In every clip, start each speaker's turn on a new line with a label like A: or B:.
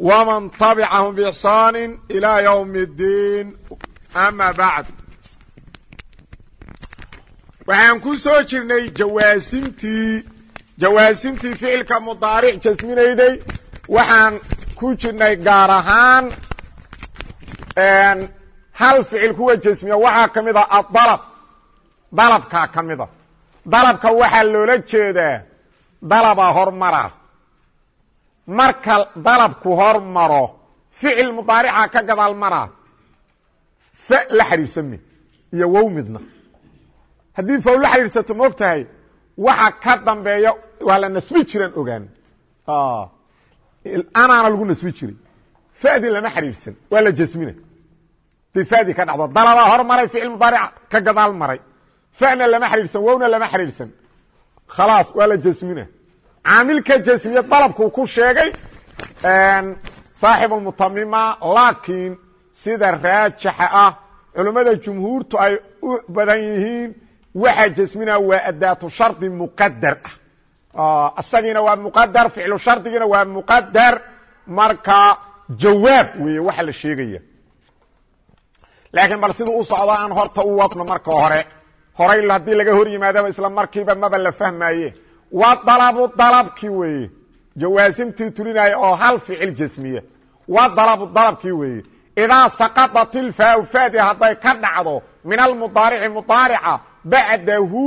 A: ومن طبعهم بإحsaan إلى يوم الdيin أmا baعd waxaan ku soo jirnay jawaasimtii jawaasimtii ficilka mudaaric jasminayday waxaan ku jirnay gaar ahaan hal ficil kuwa jasmiya waxaa ka mid a aلdalb dalabkaa ka mida dalabka waxaa loola jeedaa dalaba hormara marka dalabku hor maro ficil mudaarica ka gadaal maraa fa la xidhiirsame iyo wow midna. Haddii faw la xidhiirsato ma og waxa ka dambeeya waa la nasbi jiran ogaan. Anaana lagu nasbi jiray. Fadi lama xidhiirsan waa la jasmina day ka dhacdo dalabaa hor maray ficil mudaaric ka gadaal maray. Fana lama xidhiirsan wowna lama xidhiirsan khalaas waa la jasmina caamilka jasmiye dalabkuu ku sheegay saaxib mutamima laakiin sida raajixa ah culimmada jumhuurtu ay u badan yihiin waxa jasmina waa adaatu shardi muqadar ah. Isagiina waa muqadar ficlu shardigiina waa muqadar marka jawaab weeye waxa la sheegaya. Laakiin bal siduu u socdo aan horta u wadno marka hore. Horay haddii laga hor yimaadaba isla markiiba maba la fahmaye wa dalabu dalabkii weeye jawaasimtii tulinaya oo hal ficil jasmiya wa dalabu dalabkii weeye idaa saqadat ilfaau fadi hadday ka dhacdo min almudaarici mudaarica bacdahu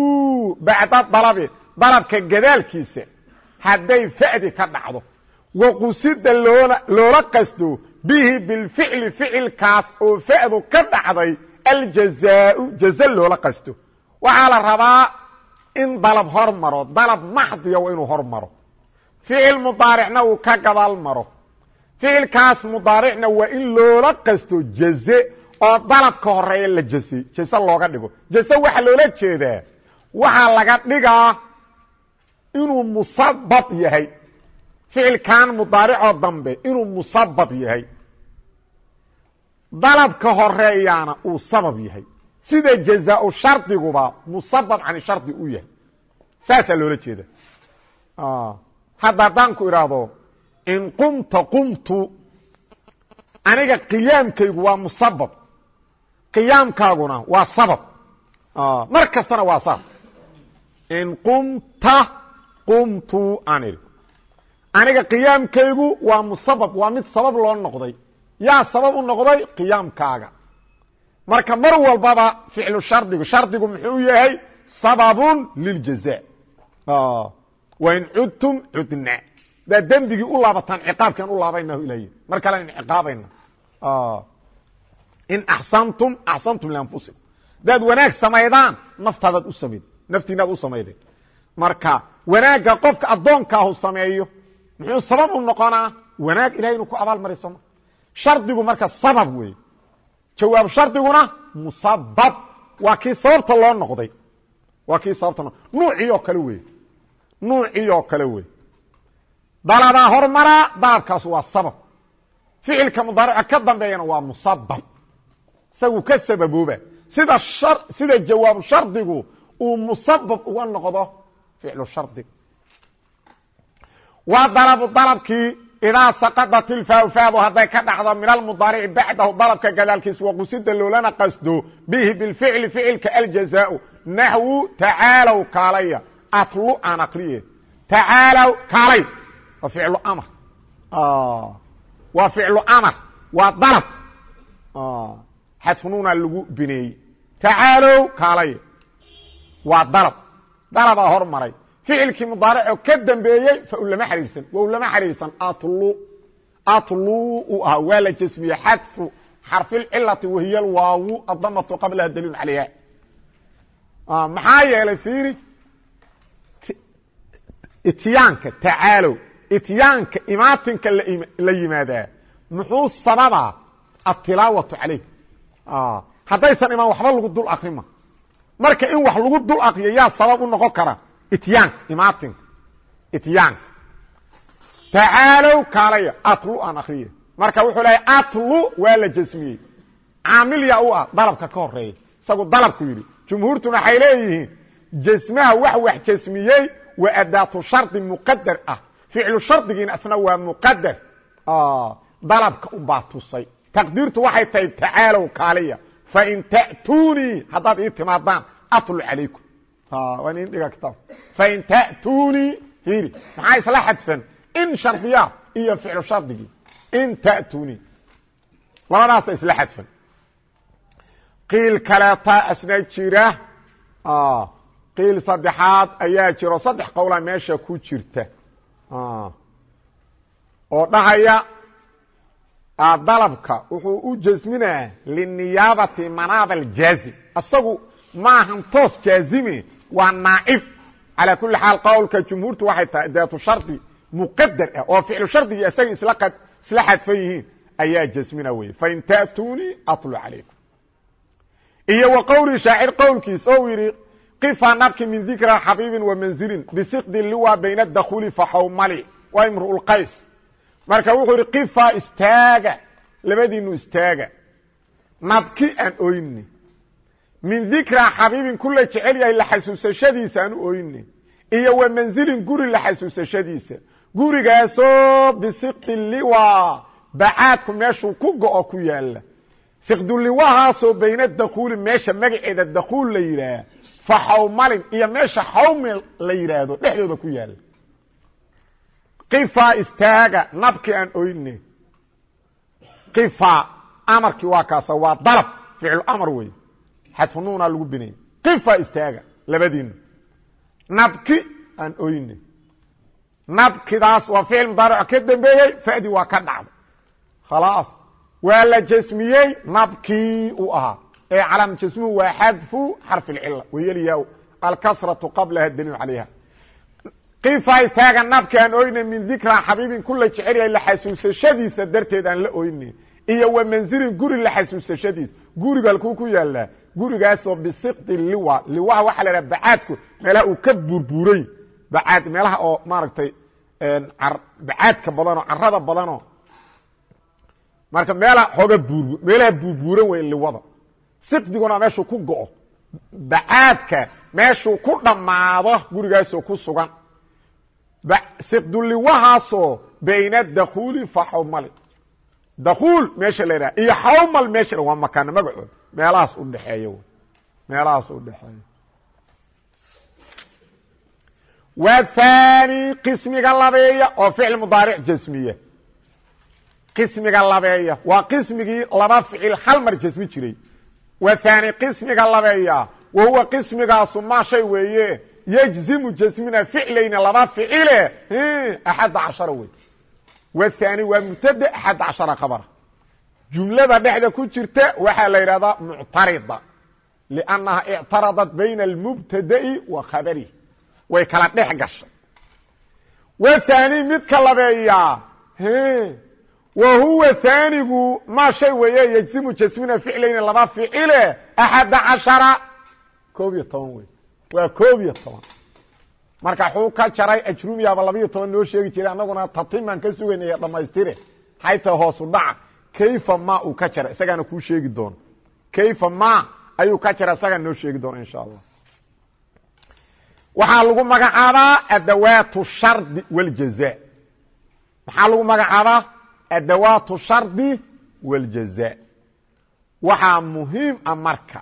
A: bacda dalabi dalabka gadaalkiisa hadday fadi ka dhacdo. Wa qusida loola qasdo bihi bilficli ficilkaas oo fadu ka dhacday aljazaau jaza loola qasdo. Waxaa la rabaa in dalab hor maro dalab maxdiya waa inuu hor maro. Ficil mudaaricna uu ka gadaal maro. Ficilkaas mudaaricna waa in loola qasto jaze oo dalabka horreeya la jase jase looga dhigo. Jase waxaa loola jeedaa waxaa laga dhigaa inuu musabab yahay. Ficilkan mudaaricoo dambe inuu musabab yahay. Dalabka horeeyaana uu sabab yahay sida jazaau shardiguba musabab can shardi u yahay. Saasaa loola jeeda hadda haddaan ku idhaahdo in qumta qumtu aniga qiyaamkaygu waa musabab qiyaamkaaguna waa sabab. Mar kastana waa saas in qumta qumtu aan aniga qiyaamkaygu waa musabab waa mid sabab loo noqday. Yaa sabab u noqday qiyaamkaaga marka mar walbaba ficlu shardigu shardigu muxuu yahay sababun liljaza wain cudtum cudna. Daa dembigii u laabataan ciqaabkian u laabaynahu ilay mar kalean ciqaabayna in axsantum axsantum lianfusikum hadaad wanaag samaydaan naftaadaad u samayd naftiinaad u samaydeen. Marka wanaagga qofka addoonkaahu sameeyo muxuu sabab u noqonaa? Wanaag ilahay ku abaal marisoma shardigu marka sabab wey jawaab shardiguna musabab waa kii sababta loo noqday. Waa kii sababta nuucii oo kale wey nuucii oo kale wey dalabaa hormaraa dalabkaas waa sabab. Ficilka mudaarica ka dambeeyana waa musabab isagu ka sababooba. Sida sida jawaabu shardigu uu musabab uga noqdo ficlu shardig waa dalabu dalabkii idaa saqadat ilfaau faadu hadday ka dhacdo min almudaarici bacdahu dalabka gadaalkiis waqusida loolana qasdo bihi bilficli ficilka aljazaau naxwu tacaalow kaalaya atlu aan akriye tacaalow kaalay waa ficlu amar waa ficlu amar waa dalab xadfunuuna lagu bineeyey tacaalow kaalaya waa dalab dalabaa hor maray ficilkii mudaaricoo ka dambeeyey fa u lama xariirsan u lama xariirsan atlu atlu uu ahaa waa la jasmiye xadfu xarfilcilati wahiy alwaawu adamatu qablaha daliilun calayha. Maxaa yeelay fiiri? Ityaanka tacaalow ityaanka imaatinka la yimaadaa. Muxuu sababaa atilaawaةu calayh. Haddaysan imaan waxba lagu dul akrima marka in wax lagu dul akriyo yaa sabab u noqon kara ityaanka imaatinka ityaanka tacaalow kaalaya atlu aan akriye. Marka wuxuu lehay atlu waa la jasmiyey. Caamil yaa u ah dalabka ka horreeya isagu dalabku yidhi jumhuurtuna waxay leeyihiin jasmaha wax wax jasmiyey waa adaatu shardi muqadar ah. Ficlu shardigiina isna waa muqadar dalabka ubaa tusay. Taqdiirtu waxay tahay tacaalow kaaliya fain ta'tuunii haddaad ii timaadaan atlu calaykum waa nin dhiga kitaab fain ta'tuunii fiiri maxaa isla xadfan? In shardiya iyo ficlu shardigii. In ta'tuunii labadaasa isla xadfan. Qiil kaleeta asna jira. Qiil saddexaad ayaa jiro. Saddex qowla meesha ku jirta. Oo dhahaya dalabka wuxuu u jasminaa liniyaabati manaab aljaazim isagu maahan toos jaazime waa naacib calaa kuli xaal qowlka jumhuurtu waxay tahay daatu shardi muqadar ah oo ficlu shardigii isaga isla xadfan yihiin ayaa jasmina weye fain ta'tuunii atlu calaykum. Iyo wa qowlii shaacir qowlkiis ou yidhi qifa nabki min dikra xabiibin wa manzilin bisikdi liwa bayna dakhuli faxawmali waa imru'ulqays marka wuxuu yidhi qifa istaaga. Labadiinu istaaga. Nabki aan oyni min dikra xabiibin kula jecel yahay la xasuusashadiisa aan u oyni iyo wa manzilin guri la xasuusashadiisa. Gurigaasoo bisikdi liwa bacaadku meeshuu ku go'o ku yaalla sikduliwahaasoo bayna dakuuli meesha magaceeda dakuul la yidhaah fa xawmalin iyo meesha xawmil la yidhaahdo dhexdooda ku yaalla qifa istaaga nabki aan oyne qifa amarkii waa kaasa waa dalab ficlu amar wey xadfu nuunaa lagu binayay qifa istaaga labadiina nabki aan oyne nabkidaas waa ficil mudaaric ka dambeeyey fadi waa ka dhacday. Khalaas. Waa la jasmiyey nabkii uu ahaa. Ee calaam jasmuhu waa xadfu xarfi اlcila wayelya alkasraةu qablaha daliil calayha. Qifa istaaga nabki aan oyne min dikra xabiibin kula jecel la xasuusashadiisa darteed aan la oyne iyo wa manzilin guri la xasuusashadiisa. Guriga halkuu ku yaalaa gurigaasoo bisikdi liwa liwaha waxaa la haha bacaadku meelaha uu ka burburay bacaad meelaha oo maaragtay bacaadka badanoo carada badanoo. Marka meela xooga buur meelaha buurbuuran wey liwada. Siqdiguna meeshuu ku go'o. Bacaadka meeshuu ku dhammaado gurigaasoo ku sugan. Siqduliwahaasoo bayna dakuuli fa xawmali. Dakuul meesha la yidhaha iyo xawmal meesha waa magacood meelahaas udhexeeya w meelahaas udhexeeya waa thani qismiga labeeya oo ficil mudaaric jasmiya qismiga labeeya. Waa qismigii laba ficil hal mar jasmi jiray. Waa thani qismiga labeeya. Wa huwa qismigaasu maa shay weeye yجزimu jasmina ficlayna laba ficile axad cashara wey wthani waa mubtade axad cashara khabra jumlada dhexda ku jirta waxaa la yidhahdaa muctarida lannaha ictaradat bayna almubtada'i wa khabarihi way kala dhex gashay waani midka labeeyaa wa huwa aanigu maa shay weeye yejzimu jasmina ficlayni laba ficile axada cashara koob iyo toban wey waa koob iyo toban marka xuu ka jaray ajrumiyaaba labayo toban noo sheegi jiray annaguna tatim ka sugaynay dhammaystire xayta hoosu dhaca kayfa ma uu ka jaray? Isagaana kuu sheegi doono kayfa ma ayuu ka jaray? Isagaa noo sheegi doona insha allah. Waxaa lagu magacaabaa adawaatu shardi wاljaza maxaa lagu magacaabaa adawaatu shardi wاljaza waxaa muhiim a marka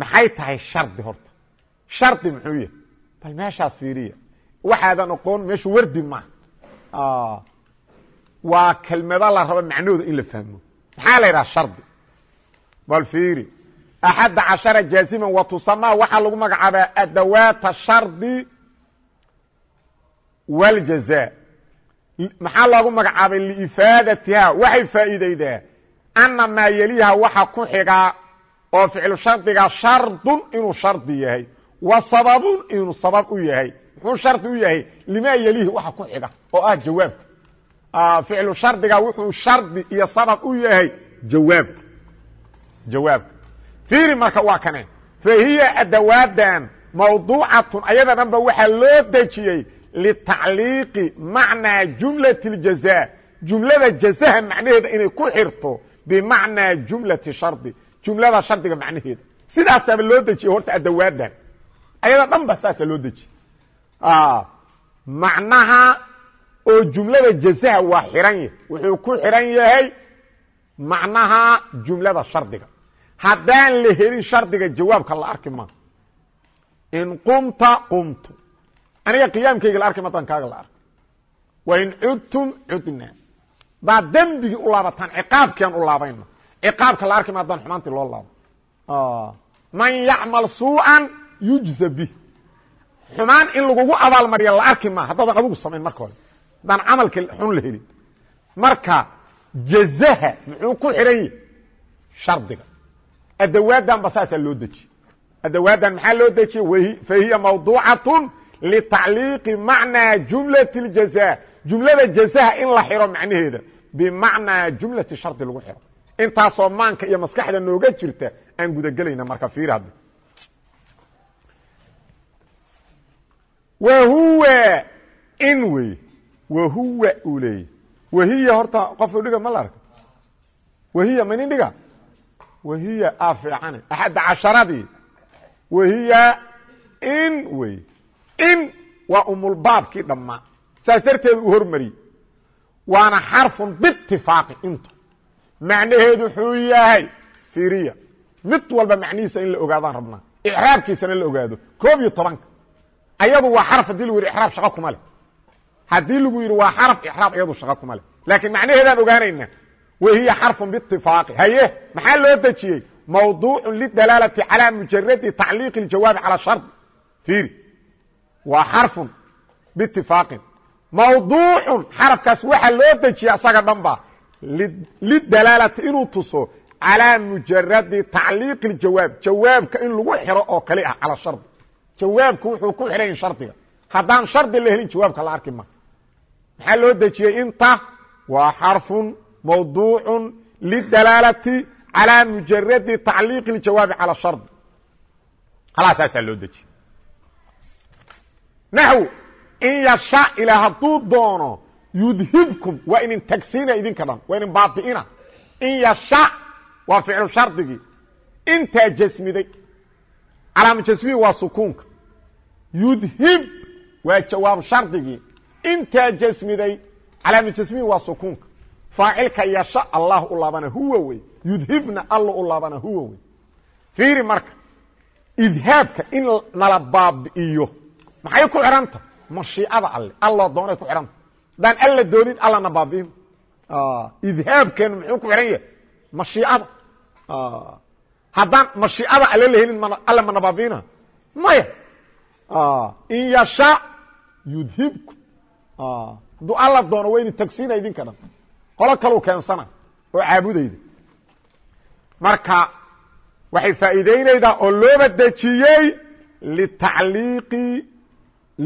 A: maxay tahay shardi horta? Shardi muxuu yahay? Bal meeshaas fiiriya. Waxaadan oqoon meeshu wardi maaha waa kelmado la rabo macnahooda in la fahmo. Maxaa la yidhaha shardi? Bal fiiri. Axadda cashara jaaziman wa tusamaa waxaa lagu magacaabaa adawaata shardi wاljaza maxaa loogu magacaabay liifaadatiha waxay faa'iideydaa ana maa yeliha waxa ku xigaa oo ficlu shardiga shardun inuu shardi yahay wa sababun inuu sabab u yahay. Muxuu shardi u yahay? Limaa yelihi waxa ku xiga oo ah jawaabka ficlu shardiga wuxuu shardi iyo sabab u yahay jawaabka jawaabka fiiri marka waa kane fa hiya adawaadan mawduucatun ayada waxaa loo dejiyey litacliiqi macnaa jumlati اljaza jumlada jazaha macnaheeda inay ku xirto bimacnaa jumlati shardi jumlada shardiga macnaheeda sidaasaaba loo dejiyey horta adawaadan ayada dhan ba loo dejiyey macnaha oo jumlada jazaha waa xiran yahay. Wuxuu ku xiran yahay macnaha jumlada shardiga. Haddaan la helin shardiga jawaabka la arki ma. In qumta qumtu. Aniga qiyaamkayga la arki madan kaaga la arko wain cudtum cudna. Baad dembigii u laabataan ciqaabkiaan u laabayna ciqaabka la arki ma haddaan xumaantii loo laabo. Man yacmal suu'an yujza bih xumaan in lagugu abaalmariya la arki ma haddaadan adigu samayn marka hore haddaan camalka xun la helin. Marka jazaha muxuu ku xihan yahi shardiga. Adawaadan ba loo dejiyey adawaadan maxaa loo dejiyey fahiya mawduucatun litacliiqi macnaa jumlati اljaza jumlada jazaha in la xiro macnaheeda bimacnaa jumlati shardi lagu xiro. Intaasoo maanka iyo maskaxda nooga jirta aan gudagelayna marka fiir hadda. Wahuwa in wey wahuwa uu leeyay wahiya horta qofku dhiga ma la arka wahiya manin dhiga? Wahiya a fiicane axadda casharadii. Wahiya in wey. In waa umulbaabkii dhammaa saas darteed uu hormariyey waana xarfun biitifaaqi intu macnaheedu wuxuu yahay fiiriya. Mid walba macnihiisa in la ogaadaan rabnaa icraabkiisana la ogaado. Koob iyo tobanka. Ayadu waa xaraf haddii lagu yidhi iraab shaqo kuma leh haddii lagu yidhi waa xaraf icraab iyadu shaqo kuma leh laakiin macnaheedaan ogaanayna wahiya xarfun biitifaaqi haye maxaa loo dejiyey mawduucu lidalaalati calaa mujaradi tacliiqi اljawaabi calى shardi fiiri waa xarfun biitifaaqin mawduucun xarafkaas waxaa loo dejiya asaga dhan ba lidalaalati inuu tuso calaa mujaradi tacliiqi اljawaab jawaabka in lagu xiro oo kali ah calى shardi jawaabku wuxuu ku xidhayin shardiga haddaan shardi la helin jawaabka la arki ma maxaa loo dejiyey inta waa xarfun mawduucu lidalaalati calى mujaradi tacliiqi اljawaabi calى shardi halaasasaa loo dejiyey naxw in yasha ilaa hadduu doono yudhibkum waa inin tagsiina idinka dhan waa inin baabi'ina in yasha waa ficlu shardigii intaa jasmiday calaama jasmihi waa sukuunka yudhib waa jawaab shardigii intaa jasmiday calaama jasmihi waa sukuunka faacilka yasha allah u laabana huwa wey. Yudhibna alla u laabana huwa wey. Fiiri marka idhaabka in nala baabi'iyo. Maxay ku xidhanta mashiicada alle. Alloo doonay ku xidhanta haddaan alla doonin allana baabi'in. Idhaabkeenu muxuu ku xidhan yahay? Mashiicada. Haddaan mashiicada alle la helin alle mana baabi'ina? Maya. In yasha yudhibku hadduu alla doono wayni tagsiina idinka dhan qolo kaluu keensana oo caabudayda marka waxay faa'iideynaydaa oo looba dejiyey litacliiqi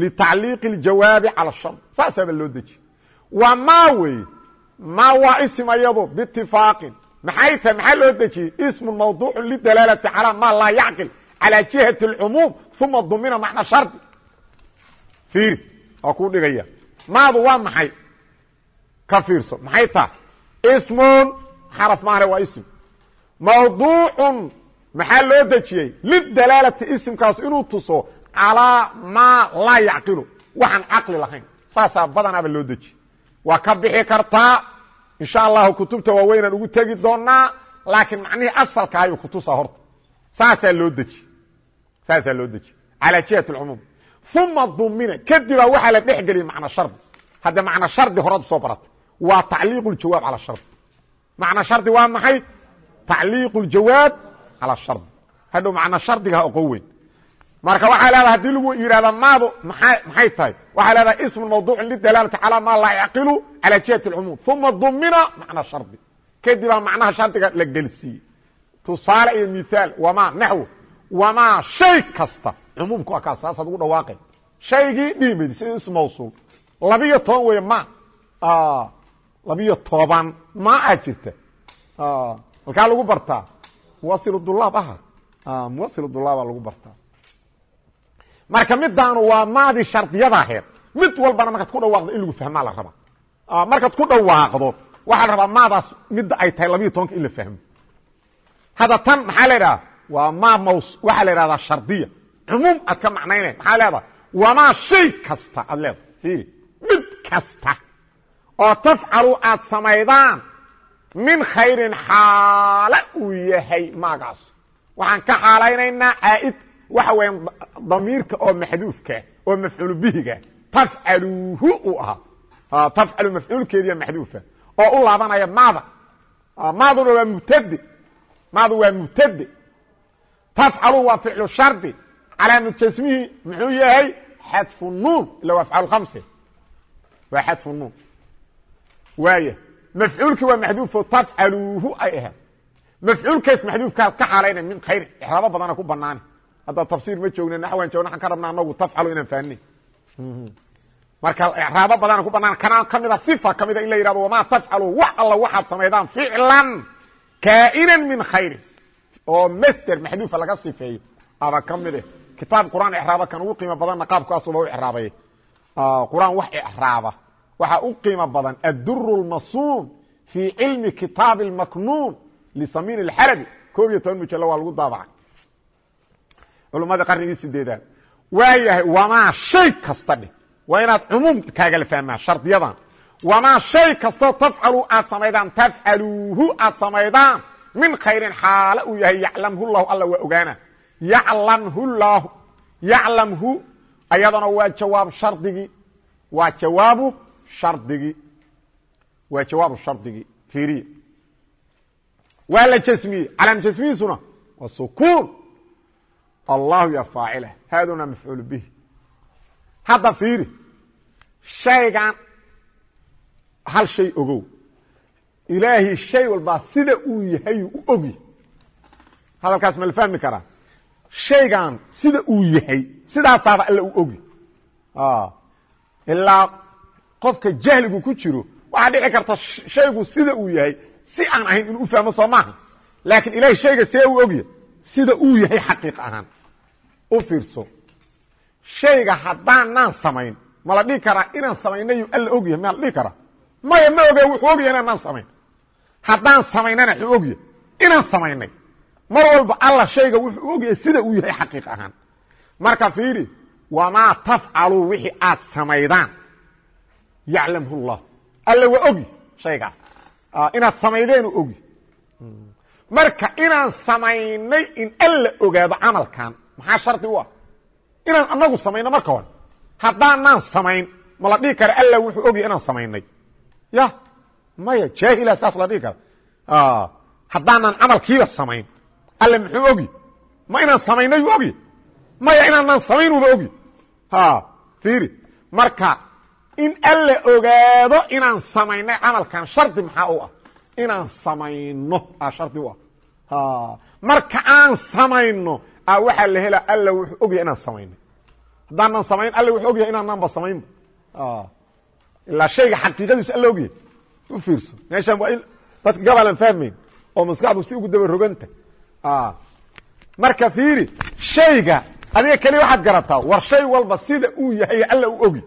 A: litacliiqi اljawaabi calى shard saasaaba loo dejiyey waa maa wey maa waa ism ayado biitifaaqin maxay tahay maxaa loo dejiyey ismu mawduucu lidalaalati calى ma laa yacqil calى jihati اlcumuum uma dumina macna shardi fiiri waa kuu dhigaya maadu waa maxay? Ka fiirso. Maxay taa? Ismun xaraf maane waa ism mawduucun maxaa loo dejiyey? Lidalaalati isimkaas inuu tuso calaa maa laa yacqilu. Waxaan caqli lahayn. Saasaa badanaaba loo dejiyey waa ka bixi kartaa. Insha allahu kutubta waaweynaan ugu tegi doonaa laakiin macnihii asalka ayuu kutusa horta. Saasaa loo dejiyey saasaa loo dejiyey calaa jihat اlcumuum uma dumina kadibaa waxaa la dhex geliyey macna shardi hadda macna shardi horaad usoo baratay waa tacliiq اljawaab calى shardi macna shardi waa maxay tacliiq اljawaab calى shardi hadhow macna shardigaha oqon weyn marka waxaa leedaha hadii lagu yidhahda maadu maxay tahay waxaa leedaha ismu mawduucu lidalaalati calى ma laa yacqilu calى jihati اlcumuum uma dumina macna shardi kadibaa macnaha shardiga la gelsiiyey tusaale iyo miaal wamaa naxw wamaa shay kasta cumuumka waa kaas saasaad ugu dhawaaqay. Shaygii dhiimid sida ism mawsuul. Labiyo toban wey ma labiyo toban ma a jirta halkaa lagu bartaa. Muwasil dulaab aha muwasil dulaaba lagu bartaa. Marka midaanu waa maadii shardiyada aheed mid walbana markaad ku dhawaaqdo in lagu fahmaa la rabaa. Markaad ku dhawaaqdo waxaa la rabaa maadaas midda ay tahay labiiyo tobanka in la fahmo. Hadda tan maxaa la idhaha waa maa ms waxaa la idhahdaa shardiya. Cumuum aad ka macnaynay maxaa leedaha wamaa shay kasta aad leedahay. Fiiri mid kasta. Oo tafcalu aad samaydaan min khayrin xaalo uu yahay maagaas. Waxaan ka xaalaynaynaa caaid waxa weya damiirka oo maxduufka oo mafcuul bihiga. Uu ahaa. Tafcalu mafcuulkeediya maxduufa oo u laabanaya maada. Maaduna waa mubtade maadu waa mubtade tafcalu waa ficlu shardi calaamu jasmihi muxuu yahay xadfu nuun ila waa afcaal khamse waa xadfu nuun waaya mafcuulkii waa maxduufo tafcaluuhu ay ahayd mafcuulkaas maxduufkaad ka xaalayna min khayrin exraabo badana ku banaani hadda tafsiir ma joogna naxwan joogna waxaan ka rabna anagu tafcalu inaan fahanay marka exraabo badana ku banaan kana kamida sifa kamida in la yihahdo wamaa tafcalu wax alla waxaad samaydaan ficlan kaa'inan min khayrin oo master maxduufa laga sifeeyo aba ka mid eh kitaab quraan exraaba kan ugu qiimo badanna qaabkaasuba u exraabay quraan wax exraaba waxaa u qiimo badan adduru lmasuun fii cilmi kitaabi اlmaknuun lisamiin اlxarabi koob iyo toban mujalo waa lagu daabacay. Culummadii qarnigii sideedaad waa yahay wamaa shay kasta dheh. Waa inaad cumuum kaagala fahmaa shardiyadan wamaa shay kastoo tafcalu aad samaydaan tafcaluuhu aad samaydaan min khayrin xaalo uu yahay yaclamhu llahu alla waa ogaana. Yaclamhu llahu. Yaclamhu ayadana waa jawaab shardigii. Waa jawaabu shardigii. Waa jawaabu shardigii fiiriya waa la jasmiyey. Calaam jasmihiisuna waa sukuun. Allahu ya faacila. Haaduna mafcuul bihi. Hadda fiiri shaygan hal shay ogow ilaahay shay walbaa sida uu yahay u ogyahy hadalkaas ma la fahmi karaa shaygan sida uu yahay sidaasaaba alla u ogy ilaa qofka jahligu ku jiro waxaa dhici karta shaygu sida uu yahay si aan ahayn inuu ufahmo soo maaha. Laakiin ilahay shayga see u ogya sida uu yahay xaqiiq ahaan. U fiirso. Shayga haddaanaan samayn ma la dhihi karaa inaan samaynayu alla ogyahay ma la dhihi karaa? Maya ma oge wuxuu ogyahay inaanaan samayn haddaan samaynana xuu ogyahay inaan samaynay. Mar walba alla shayga wuxuu ogyahay sida uu yahay xaqiiq ahaan. Marka fiiri wamaa tafcaluu wixii aad samaydaan? Yaclamhu llah alla waa ogi shaygaas. Inaad samaydeenu ogi. Marka inaan samaynay in alla ogaado camalkan maxaa shardi u ah? Inaan anagu samayno marka hore. Haddaanaan samayn ma la dhihi kara alla wuxuu ogyahay inaan samaynay. Ya maya jaahila saas la dhihi kara haddaanaan camalkiiba samayn. Alle muxuu ogi? Ma inaan samaynay u ogi? Maya inaanaan samaynuba ogi? Fiiri marka in alla ogaado inaan samaynay camalkan shardi maxaa u ah? Inaan samayno a shardi u ah. Marka aan samayno a waxaa la hela alla wuxuu ogyahay inaan samaynay. Haddaanan samayn alla wuxuu ogyahay inaanaanba samaynba. Ilaa shayga xaqiiqadiisu alla ogyahay u fiirso. Meeshaan waa in dadka gabalan fahmayn oo maskaxdu si ugu daba roganta. Marka fiiri shayga adiga keliya waxaad garataa war shay walba sida uu yahay alla u ogi.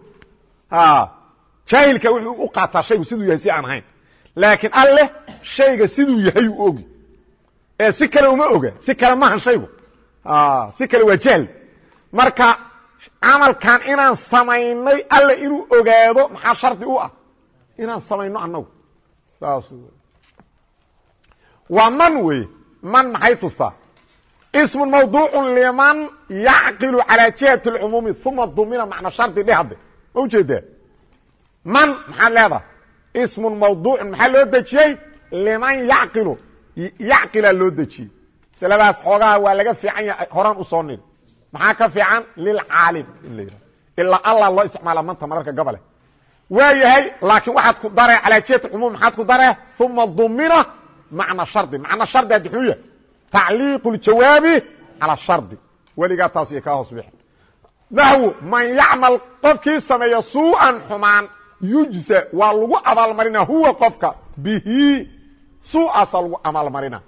A: Jaahilka wuxuu u qaataa shaygu siduu yahay si aan ahayn. Laakiin alleh shayga siduu yahay u ogi. Ee si kale uma oga si kale maahan shaygu. Si kale waa jahl marka camalkan inaan samaynay alle inuu ogaado maxaa shardi u ah inaan samayno annagu. Saas waa man wey man maxay tustaa ismu mawduucu liman yacqilu calى jihati اlcumuumi uma dumina macna shardi dhe hadde. Ma u jeedaa man maxaad leedaha ismu mawduucun maxaa loo dejiyey? Liman yaqilu yacqilaa loo dejiyey. Masladaas xoogaha waa laga fiican yahay. Horaan u soo nin maxaa ka fiican? Lilcaalim in la yidhaha ilaa allah loo isticmaala manta mararka gobole waa yahay laakiin waxaad ku daree calaa jihati cumuum maxaad ku daree? Uma dumina macna shardi. Macna shardi haddi xuu yahay. Tacliiqu ljawaabi calى shardi. Weligaa taas iyo kaa hoos bix naxwu man yacmal qofkii sameeya suu'an xumaan yujza waa lagu abaalmarina huwa qofka. Bihi suu'aasaa lagu abaalmarina.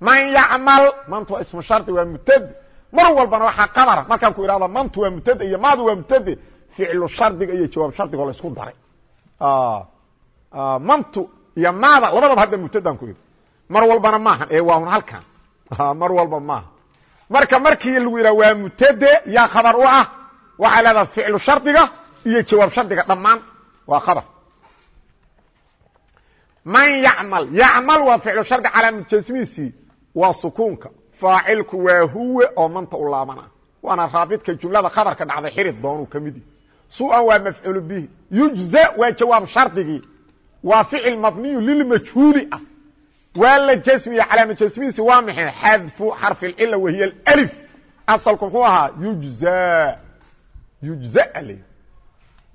A: Man yacmal mantu waa ismu shardi waa mubtade mar walbana waxaa qabara markaan ku idhahdo mantu waa mubtade iyo maadu waa mubtade ficlu shardiga iyo jawaab shardigo la isku daray mantu iyo maada labadaba hadda mubtadaan ku idhi mar walbana maahan ee waa un halkan mar walba maaha marka markii lagu yidhaha waa mubtade yaa khabar u ah waxaa leedaha ficlu shardiga iyo jawaab shardiga dhammaan waa khabar man yacmal yacmal waa ficlu shardi calaamad jasmiisii waa sukuunka faacilku waa huwe oo manta u laabana waana raabidka jumlada khabarka dhacday xirid doonuu ka mid suan waa mafcuul bihi yujza waa jawaab shardigii waa ficil mabniyu lilmajhuuli ah waa la jasmiye calaamad jasmihiisi waa maxay xadfu xarfi اcila wahiy alif asalku muxuu ahaa yujza yujza l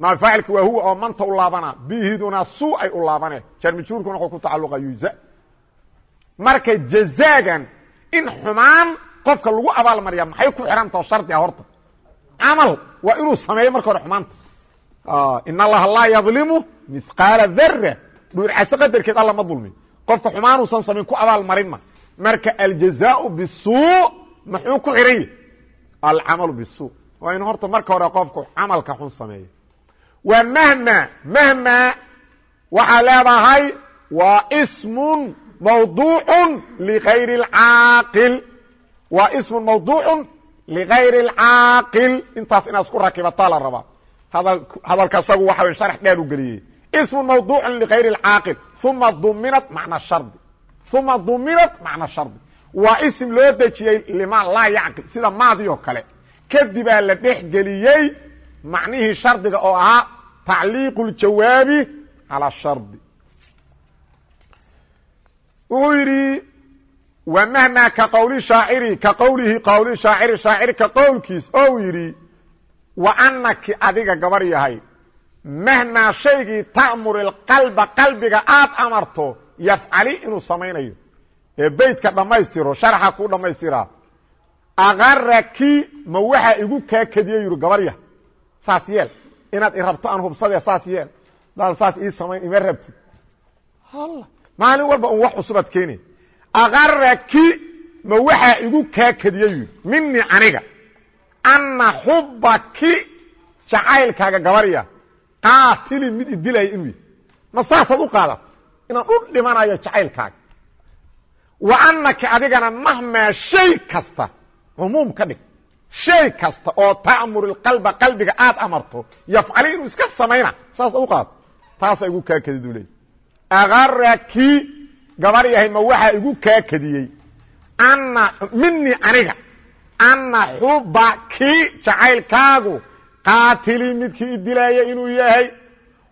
A: ma faacilka waa huwa oo manta u laabana bihiduna su ay u laabaneen jarmajhuurkuna wuxuu ku tacaluqa yujza marka jazaagan in xumaan qofka lagu abaalmariya maxay ku xihantao shardi a horta camal waa inuu sameeyo marka hore xumaanta in allaha laa yadlimu mihqaala dara dhuurcase qadarkeed alla ma dulmi qofka xumaanuusan samayn ku abaal marin ma marka aljazaau bisuu maxuu ku xihanya alcamalu bisuu waa in horta marka hore qofku camalka xun sameeyo waa mahma mahma waxaa leedahay waa smun mawduucu ligayri اlcaaqil waa ismun mawduucu liayr caaqil intaas inaad isku rakibataa la rabaa hadalka asagu waxa w sharx dheer u geliyey ismu mawduucu liayr caaqil uma duminat mana shardi uma duminat macna shardi waa isim loo dejiyey liman laa yacqil sida maadi oo kale kadibaa la dhex geliyey macnihii shardiga oo ahaa tacliiqu اljawaabi calى shardi wuxuu yidhi wmahma ka qowli shaaciri ka qowlihi qowli shaaciri shaacirka qowlkiis ou yidhi wa anaki adiga gabar yahay mahmaa shaygii ta'mur ilqalba qalbiga aad amarto yafcali inuu samaynayo. Ee beytka dhammaystiro sharxa kuu dhammaystiraa akaraki ma waxaa igu kaa kediye yidhi gabar yahay saas yeel. Inaad i rabto aan hubsadee saas yeel. Daal saas ii samayn ima rabtid maalin walba un akaraki ma waxaa igu kaa kediye yidhi minii aniga anna xubaki jacaylkaaga gabarya qaatilin mid idilaya inuu ma saasaad u qaadata inaan u dhimanayo jacaylkaaga wa annaka adigana mahmaa shay kasta cumuum ka dhig shay kasta oo ta'mur ilqalba qalbiga aad amarto yafcali inuu iska samayna saasaad u qaadato taasa igu kaa kedidu leey akaraki gabar yahay ma waxaa igu kaa kediyey anna minii aniga. Anna xubaki jacaylkaagu qaatilii midkii idilaaya inuu yahay.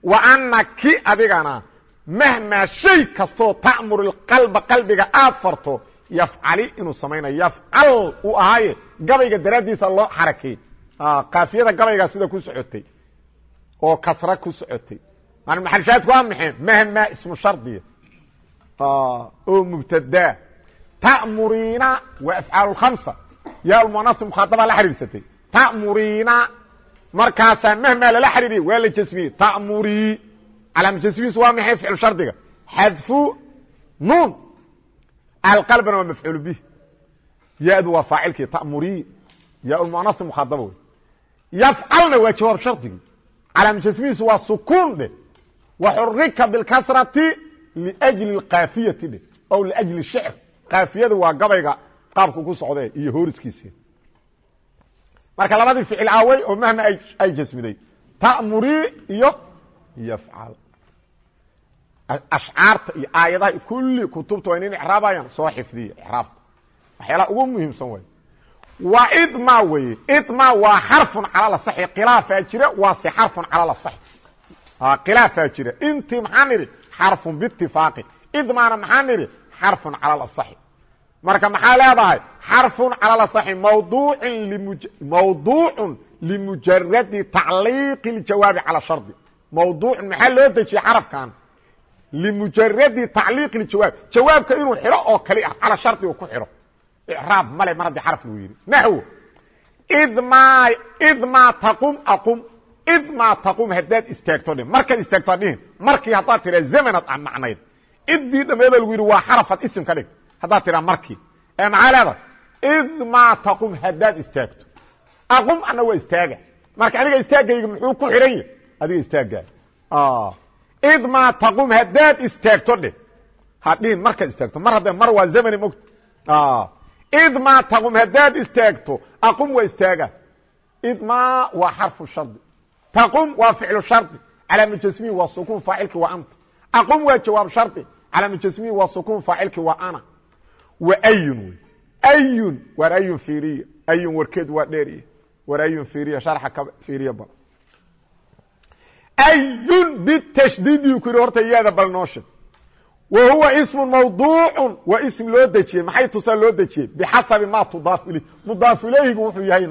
A: Wa anna ki adigana mahmaa shay kastoo ta'mur ilqalba qalbiga aad farto yafcali inuu samaynayo. Yafcal uu ahaaye gabayga daraaddiisa loo xarakeey kaafiyada gabaygaa sida ku socotay oo kasra ku socotay. Maan maxalshaadku waa maxay mahmaa ismu shardiya oo mubtadaa ta'muriina waa afcaal khamsa yaa lmuanasi mukhaadabaa la xidhiirsatay ta'muriina markaasaa mahmaa lala xidhiiriye waa la jasmiyey ta'murii calaama jasmihiisu waa maxay ficlu shardiga xadfu nuun alqalbana waa mafcuul bih ya-du waa faacilkii ta'murii yaa lmuanasi mukhaadaba wey yafcalna waa jawaab shardigii calaama jasmihiisu waa sukuun dheh waxurika bilkasrati liajli kaafiyati dhe aw liajli shicr kaafiyada waa gabayga qaabku ku socdee iyo hooriskiisi marka labadii ficil aawey oo mahma ay jasmiday ta'murii iyo yafcal ashcaarta iyo aayadaha kulli kutubta waa inin icraabayaan soo xifdiya icraabta. Waxyaalaha ugu muhiimsan waay waa idma weye idma waa xarfun calal asaxi khilaafa jira waase xarfun calal asaxi khilaafaa jira intii maxaa nidhi xarfun biitifaaqi idmaana maxaa nidhi xarfun cala lasaxi marka maxaa leedahay xarفu calى اصح mawduuc limujaradi tacliiq اjawaabi calى shardi mawduuc maxaa loo dejiyey xarafkan limujaradi tacliiq اjawaab jawaabka inuu xidho oo kali ah calى shardi uu ku xidho icraab male mar haddii xaraf lagu yidhi naxwo idma idma taqum aqum idma taqum haddaad istaagto dhin markaad istaagto dhihin markii haddaad tiraa zamanaad macnayd idii dhameeda lagu yidhi waa xarafaad isim ka dhig haddaad tiraa markii ee maxaa leedahay id maa taqum haddaad istaagto aqum ana waa istaaga marka aniga istaagayga muxuu ku xihan yahy adiga istaagaaga id maa taqum haddaad istaagto dheh hadhihin markaad istaagto mar hadda mar waa zamani mogta id maa taqum haddaad istaagto aqum waa istaaga id maa waa xarfu shardi taqum waa ficlu shardi calaama jasmihi waa sukuun faacilki waa anta aqum waa jawaab shardi calaama jasmihi waa sukuun faacilki waa ana wa ayun wey ayun waar ayun fiiriya ayun warkeed waa dheeriya war ayun fiiriya sharxa ka fiiriya bal ayun bitashdiidi ku yidhi horta yaada bal nooshe wa huwa ismu mawduucu waa ism loo dejiyey maxay tusaa loo dejiyey bixasabi ma tudaaf ilayh mudaaf ilayhigu wuxuu yahay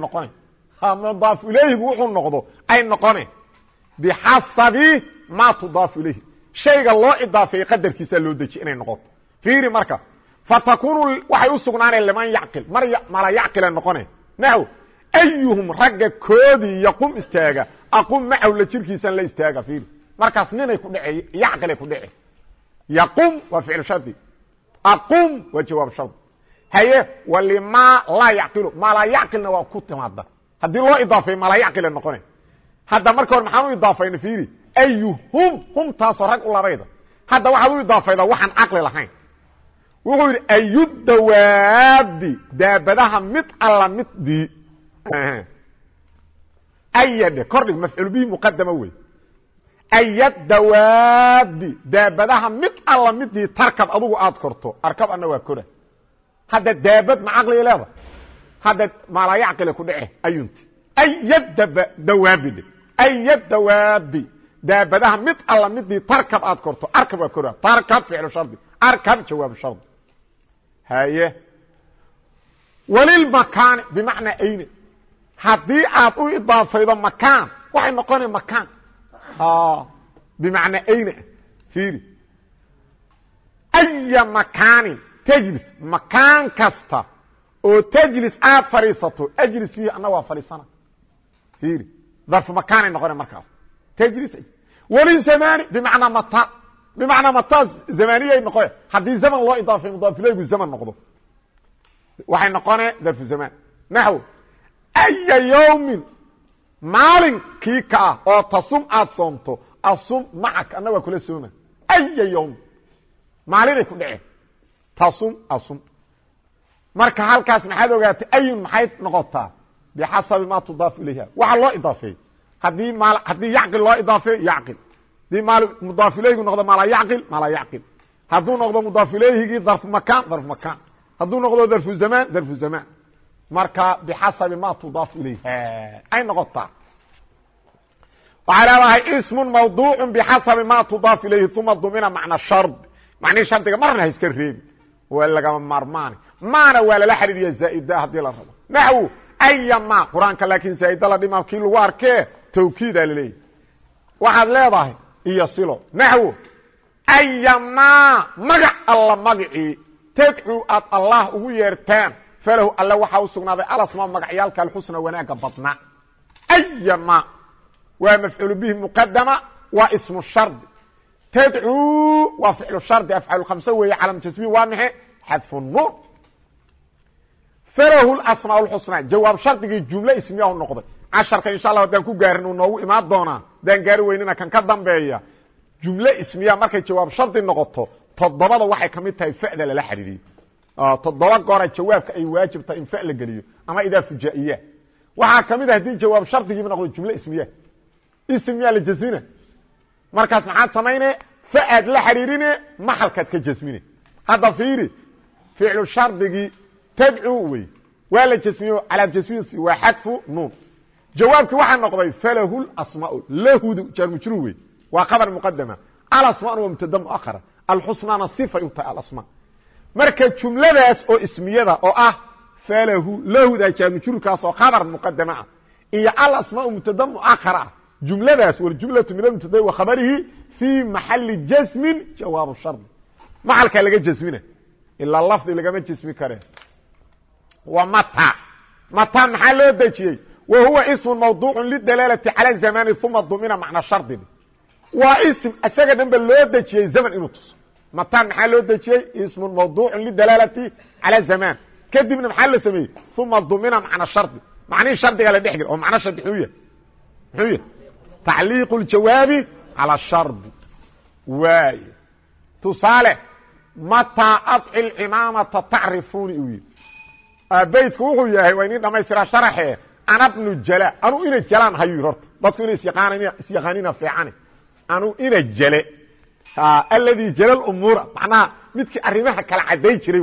A: noqone mudaaf ilayhigu wuxuu noqdo ay noqone bixasabi ma tudaaf ilayhi shayga loo idaafeeyey qadarkiisaa loo dejiyey inay noqoto fiiri marka fatakunu waxay u sugnaaneen liman yacqil mar mala yacqila noqone naw ayuhum ragga koodii yaqum istaaga aqum macahu la jirkiisan la istaaga fiiri markaas ninay ku dhece yacqilay ku dhece yaqum waa ficil shardi aqum waa jawaab shardi haye walimaa laa yacqilu maalaa yacqilna waa ku timaada haddii loo idaafay maalaa yacqila noqone. Hadda marka hore maxaan u idaafayna fiiri ayuhum hum taasoo rag u labayda. Hadda waxaad u idaafaydaa waxaan caqli lahayn. Wuxuu yidhi ayudawaabi daabadaha mid alla middii ayadhe kordhig mafcuul bihi muqadama wey. Ayadawaabi daabadaha mid alla midii tarkab adugu aad korto. Arkab ana waa kora hadda daabad ma caqliga leeda hadda maalaa yacqile ku dhece ayunti. Ayadawaabi dhe ayadawaabi daabadaha mid alla midii tarkab aad korto arkab waa kora tarkab ficlu shardi. Arkab jawaabu shardi. Haye walilmakaani bimacnaa ayne haddii aad u idaafaydo makaan waxay noqona makaan. Bimacnaa ayne fiiri. Aya makaanin tajlis. Makaan kasta oo tajlis aad fadhiisato ajlis fiihi ana waa fadhiisana fiiri. Darfu makaanay noqona markaas. Tajlis weli zamani bimacnaa mata bimacnaa mata zamaniyay noqone haddii zaman loo idaafay mudaafilaygu zaman noqdo. Waxay noqone darfu zamaan. Naxw aya yawmin maalinkii ka ah oo tasum aad soomto asum macak anna waa kula sooma. Aya yawmin. Maalinay ku dhaceen. Tasum asum marka halkaas maxaad ogaatay ayun maxay noqotaa? Bixasabi ma tudaafu ilayha. Waxa loo idaafeey haddii m haddii yacqil loo idaafeeyo yacqil. Hadii maal mudaaf ilayhigu noqdo maalaa yacqil maalaa yacqil. Hadduu noqdo mudaaf ilayhigii darfu makaan darfu makaan. Hadduu noqdo darfu zamaan darfu zamaan. Marka bxasabi ma tudaaf ilayha. Ay noqotaa. Waxay leedahay ismu mawduucu bxasabi ma tudaaf ilayhi uma dumina macna shard. Macnihii shardiga marna ha iska reebi waa lagama maarmaani maana waa lala xariiriya zaa'ida haddii la rabo. Naxwu aya ma qur'aanka laakiin zaa'ida la dhima kii lagu arkee tawkiida laleeyahy waxaad leedahay iyo silo. Naxwu aya ma magac alla magacii tadcuu aad allah ugu yeertaan falahu alle waxaa u sugnaaday alasmaa magacyaalka alxusna wanaaga badnaa ayama waa mafcuul bihi muqadama waa ismu shardi tadcuu waa ficlu shardi afcaal khamse weeye calam jasmi waa maxe xadfu nuun falahu asmaa lxusnaa jawaab shardigii jumle ismiyahu noqday. Casharka insha allah haddaan ku gaarin uu noogu imaan doonaa haddaan gaari weynina kan ka dambeeya. Jumle ismiya markay jawaab shardi noqoto toddobada waxay ka mid tahay fa'da lala xariiriyo toddoba goora jawaabka ay waajibta in fa la geliyo ama idaa fujaa'iya. Waxaa ka mid a haddii jawaab shardigiiba noqdo jumle ismiya. Ismiyaa la jasmina markaas maxaad samayne fa'aad la xariirine maxalkaad ka jasmine. Hadda fiiri ficlu shardigii tadcuu wey. Waa la jasmiyo calaa jasmisi waa xadfu nuun. Jawaabkii waxaa noqday falahu asmaau lahudu jaarmujru wey. Waa qabar muqadama alasmaana waa mubtada muahara alxusnaana sifay u tahay alasmaa marka jumladaas oo ismiyada oo ah falahu lahuda jaarmujrukaas oo khabar muqadama ah iyo alasmaa mubtada muahar ah jumladaas waljumlatu min almubtada wa khabarihi fii maxali jasmin jawaabu shardi maxalkaa laga jasmina? Ilaa lafdi lagama jasmi kare wa mata mata maxaa loo dejiyey? Wa huwa ismu mawduucu lidalaalati cala zamani uma dumina macna shardi waa ism isaga dhan ba loo dejiyey zaman inuu tuso. Mataan maxaa loo dejiyey? Ismun mawduucun lidalaalati cala zamaan kadibna maxaa la sameeyey? Uma dumina macna shardi. Macnihii shardiga la dhex gel oo macno shardi muxuu yahay? Tacliiqu ljawaabi cala shardi waay tusaale mataa adci lcimaamata tacrifuuni uu yidhi baydku wuxuu yahay waa inin dhamaystiraa sharaxe. Ana bnu jala anuu ina jalaan hayu yidhi horta dadku ina isyaqaanina fiicane. Anuu ina jale. Alladii jala umuura macnaha midkii arrimaha kala cadday jiray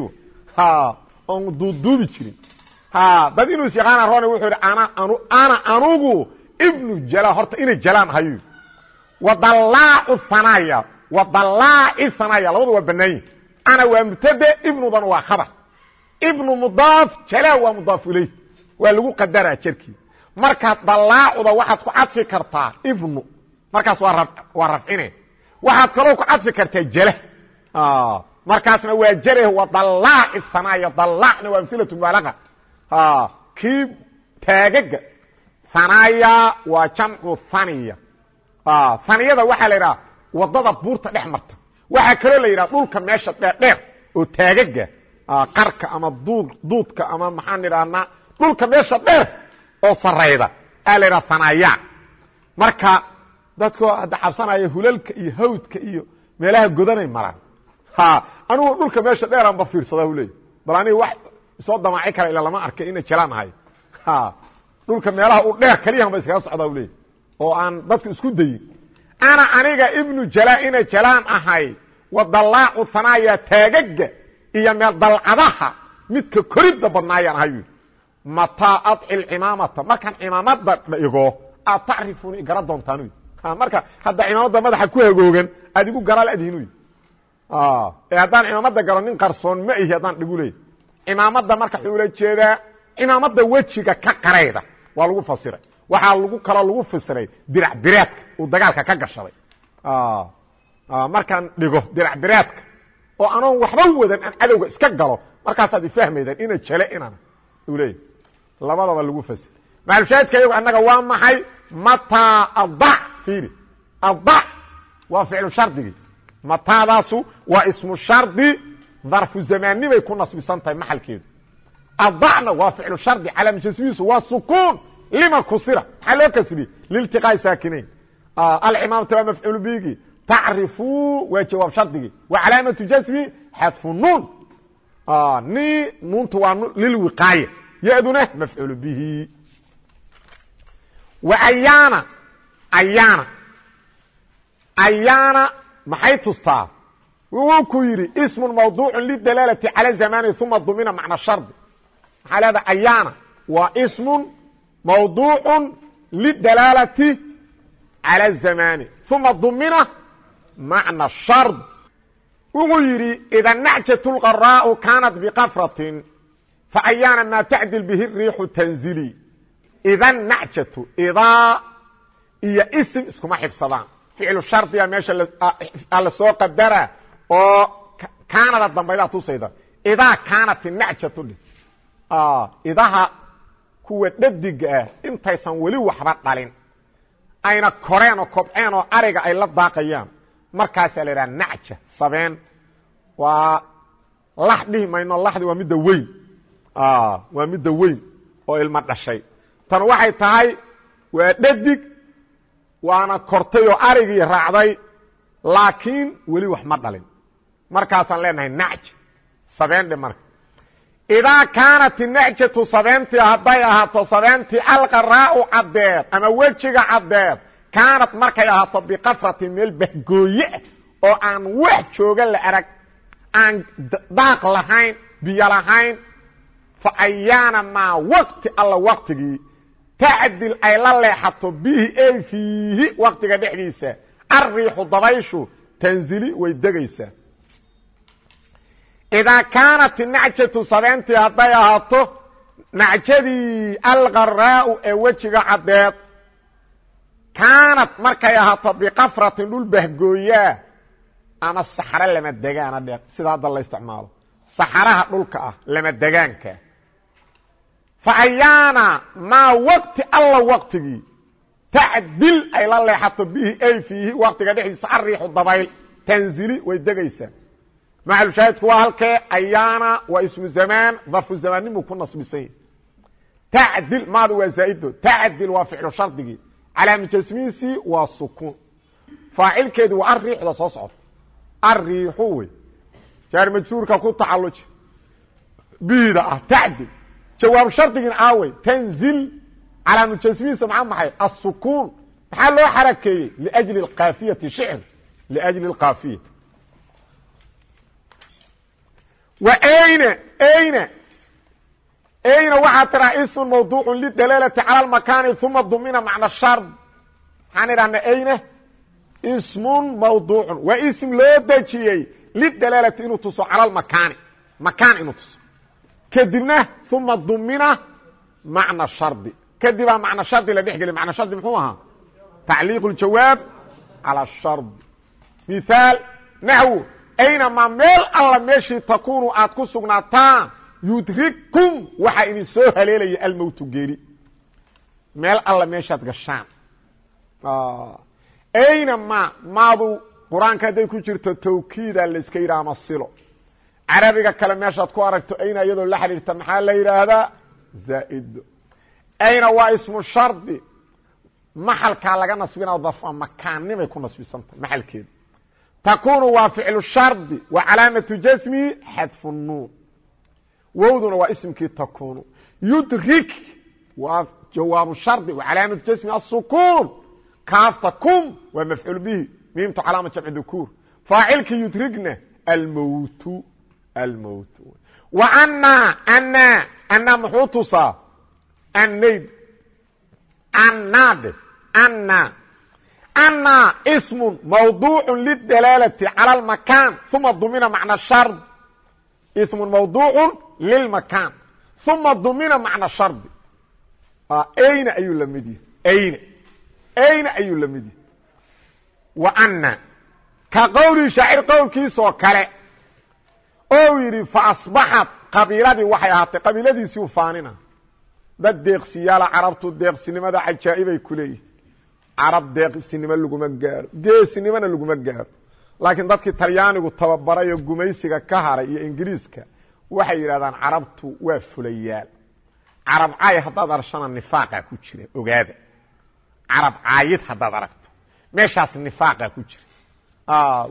A: oon duuduubi jirin. Dad inuu isyaqaana roone wuxuu yidhi ana anu anugu ibnu jala horta ina jalaan hayu. Yidhi wadallaacu hanaya wadallaaci hanaya labadu waa banaanyihin ana waa mubtade ibnudan waa khabar ibnu mudaaf jala waa mudaaf ilayh waa lagu qadaraa jerkii markaad dallaacuda waxaad ku cadfi kartaa ibnu. Markaas waa rafcine. Waxaad kaloo ku cadfi kartaa jala. Markaasna waa jare wa dallaaci hanaya dallaacna waa amilatu mubaalaqa. Kii taagaga hanaya waa jamcu haniya haniyada waxaa la yidhaha waddada buurta dhex marta. Waxaa kaloo la yidhaha dhulka meesha dheerdheer oo taagaga qarka ama duudka ama maxaan idhahnaa dhulka meesha dheer oo sarayda aa la yidhaha hanaya marka dadkoo hadda cabsanaya hulalka iyo hawdka iyo meelaha godanay maraan. Anigu dhulka meesha dheeraanba fiirsada u leey bal aniga wax isoo damaaci kara ila lama arkay ina jalaan ahay. Dhulka meelaha u dheer kaliyahan ba iskaga socdaa u leey oo aan dadku isku dayin. Ana aniga ibnu jala ina jalaan ahay wadallaacu hanaya taagaga iyo meel dalcadaha midka koridda badnaayaan ahay mataa adci lcimaamata markaan cimaamada dhigo aad tacrifuni gara doontaan marka hadda cimaamada madaxa ku hagoogan aad igu garal adhin ee haddaan cimaamada galo nin qarsoon ma ihi haddaan dhigu leey cimaamada marka xuu ula jeedaa cimaamada wejiga ka qarayda waa lagu fasiray. Waxaa lagu kaloo lagu fasiray dirac biraadka uu dagaalka ka gashaday. Markaan dhigo dirac biraadka oo anoon waxba wadan aan cadowga iska galo markaasaad ifahmaydaan ina jale inaan. U leeyahy labadaba lagu fasiray maalshaahidka iyagu annaga waa maxay? Mataa adac fiiri adac waa ficlu shardigii. Mataadaasu waa ismu shardi darfu zamaani bay ku nasbisan tahay maxalkeedu. Adacna waa ficlu shardi calaamjasmiisu waa sukuun. Lima kusira. Maxaa loo kasriyey liltiqaa'i saakinayn alcimaamata waa mafcuul bigi tacrifuu waa jawaab shardigii wa calaamatu jasmi xadfu nuun ni nuunta waa lilwiqaaya yaduna mafcuul bihi wa ayaana ayaana ayaana maxay tustaa wuxuu ku yidhi ismu mawduucu lidalaalati cala zamani uma dumina macna shardi maxaa leedaha ayaana waa ismu mawduucu lidalaalati cala zamani uma dumina macna shard. Wuxuu yidhi ida nacjat lqaraau kaanat biqafratin faayaana maa tacdil bihi riixu tanzili. Ida nacjatu idaa iyo isim iskuma xibsadaan. Ficlu shardiga meesha la soo qadara oo kaanada dambaydaa tusayda idaa kaanat nacjatu dhe idaha kuwa dhadiga ah intaysan weli waxba dhalin. Ayna koreen oo kobceen oo ariga ay la daaqayaan markaasaa la idhaha nacja sabeen. Waa lax dhihi mayno laxdi waa midda weyn. Waa midda weyn oo ilmo dhashay. Tan waxay tahay waa dhadig waana kortay oo arigii raacday laakiin weli wax ma dhalin. Markaasaan leenahay nacj sabeendhe marka. Idaa kaanat inacjatu sabeentii hadday ahaato sabeentii alqaraau caddeed ama wejiga caddeed kaanat markay ahaato biqafratin meel bahgooye oo aan wax jooga la arag aan daaq lahayn biyo lahayn fa ayaana maa waqti alla waqtigii tacdil ay la leexato bihi ay fiihi waqtiga dhexdiisa alriixu dabayshu tanzili way degaysaa idaa kaanat nacjatu sabeentii hadday ahaato nacjadii alqaraau ee wejiga caddeed kaanat markay ahaato biqafratin dhul bahgooyaa ama saxro lama degaana dhe sida hadda la isticmaalo. Saxaraha dhulka ah lama degaanka. Fa ayaana maa waqti alla waqtigii tacdil ay la leexato bihi ay fiihi waqtiga dhexdiisa ariixu dabayl tanzili way degaysaa maxalushaahidku waa halkee ayaana waa ismu zamaan darfu zamaannimuu ku nasbisan yahy tacdil maadu waa zaaido tacdil waa ficlu shardigii calaama jasmihiisii waa sukuun faacilkeedu waa ariixda soo socota ariixu wey jaar majhuurka ku tacaluji bida ah tacdil. Jawaab shardigin aawey tanzil calaama jasmihiisa maxaa maxay? Asukuun maxaa loo xarakeeyey? Liajli kaafiyati shicr liajli اlkaafiya wa ayna ayna ayna waxaa tiraa ismu mawduucu lidalaalati cala lmakaani uma dumina macna shard. Maxaan idhahna ayna ismun mawduucun. Waa ism loo dejiyey lidalaalati inuu tuso cala lmakaani makaan inuu tuso. Kadibna uma dumina macna shardi. Kadibaa macna shardi la dhex geliy macna shardi muxuu ahaa? Tacliiq اljawaab calى shard. Mihaal naxwu aynamaa meel alla meeshii takuunu aad ku sugnaataan yudrigkum waxaa idin soo haleelaya almowtu geeri. Meel alla meeshaad gashaan. Aynamaa maadu qur'aanka hadday ku jirto tawkiida layska yidhaha masilo carabiga kale meeshaad ku aragto ayna iyadoo la xidhiirta maxaa la yidhaahdaa? Zaaido ayna waa ismu shardi. Maxalkaa laga nasbina dafa makaannimay ku nasbisantah maxalkeeda takunu waa ficlu shardi wa calaamatu jasmihi xadfu wowduna waa ismkii takunu yudrik waa jawaabu shardi calaamatu jasmihi asukuun kaafta kum waa mafcuul bihi miimtu calaama jamci dukuur. Faacilkii yudrigna almowtu almowtu wa ana ana ana muxuu tusaa? Annayd. Annade anna. Anna ismu mawduucu lidalaalati cala almakaan uma dumina macna shard. Ismun mawduucu lilmakaan uma dumina macna shardi ayna ayuu la mid yahay ayna ayna ayuu la mid yahay wa anna ka qowlii shaacir qowlkiisoo kale ou yidhi fa asbaxat qabiiladii waxay ahaatay qabiiladiisii u faanina dad deeqsiyaala carabtu deeqsinimada cajaa'ibay ku leeyihiin carab deeqsinimo laguma gaaro geesinimona laguma gaaro laakiin dadkii talyaanigu tababaray oo gumaysiga ka haray iyo ingiriiska waxay yidhahdaan carabtu waa fulayaal. Carab caay haddaad arshana nifaaqa ku jira ogaada. Carab caayid haddaad aragto meeshaas nifaaqa ku jira.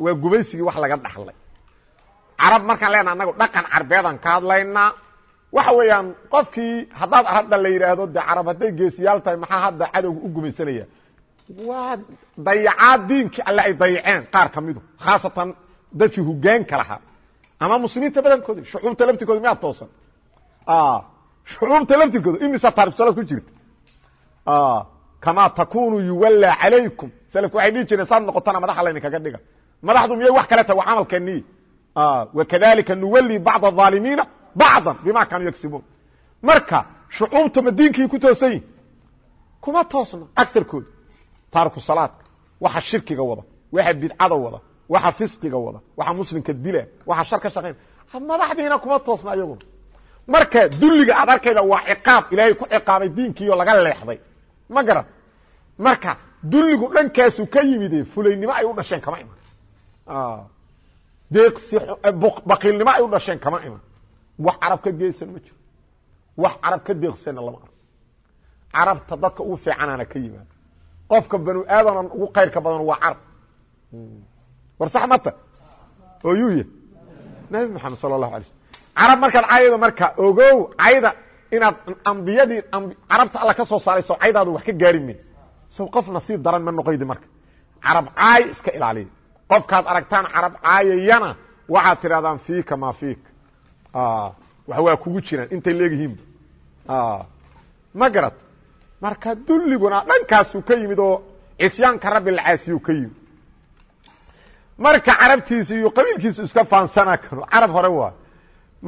A: Waa gumaysigii wax laga dhaxlay. Carab markaan leenaha anagu dhaqan carbeedaan ka hadlaynaa. Waxa weeyaan qofkii haddaad hadda la yidhaahdo de carab hadday geesiyaal tahay maxaa hadda cadowga u gumaysanaya waa dayacaad diinkii alle ay dayaceen qaar ka midu khaasatan dadkii hogaanka lahaa ama muslimiinta badankoodi shucuubta laftirkooda miyaa toosan shucuubta laftirkooda imisa taarikhsalaad ku jirta kamaa takunu yuwallaa calaykum selafku waxay dhihi jireen saad noqotana madaxa laydinkaga dhiga madaxdu miyay wax kale tahay waa camalkeennii wakadalika nuwalli bacd الظaalimiina bacdan bima kaanuu yagsibuun marka shucuubta ma diinkii ku toosan yihin kuma toosna agarkooda taariku salaadka waxa shirkiga wada waxa bidcada wada waxa fisqiga wada waxa muslimka dila waxa shar ka shaqayn madaxdiina kuma toosna iyaguna marka dulliga aad arkayda waa ciqaab ilaahay ku ciqaabay diinkiioo laga leexday. Ma garan marka dulligu dhankaasu ka yimide fulaynimo ay u dhasheen kama iman. Deeqsi baqiilnimo ay u dhasheen kama iman. Wax carab ka geesan ma jiro. Wax carab ka deeqsana lama arko. Carabta dadka ugu fiicanaana ka yimaado qofka banu aadaman ugu kayrka badan waa carab war sax mata oo yuuya nabi maxamed sala allahu slm carab markaad caydo marka ogow cayda inaad ambiyadii carabta alla ka soo saarayso caydaadu wax ka gaari mayd sow qof nasiib daran ma noqoydi marka. Carab caay iska ilaaliya. Qofkaad aragtaan carab caayayana waxaad tidhahdaan fiika maa fiika wax waa kugu jiraan intay leegihiinba ma garad. Marka dulliguna dhankaasuu ka yimid oo cisyaanka rabbi lacaasiyuu ka yimid marka carabtiisi iyo qabiilkiisu iska faansana karo. Carab hore waa.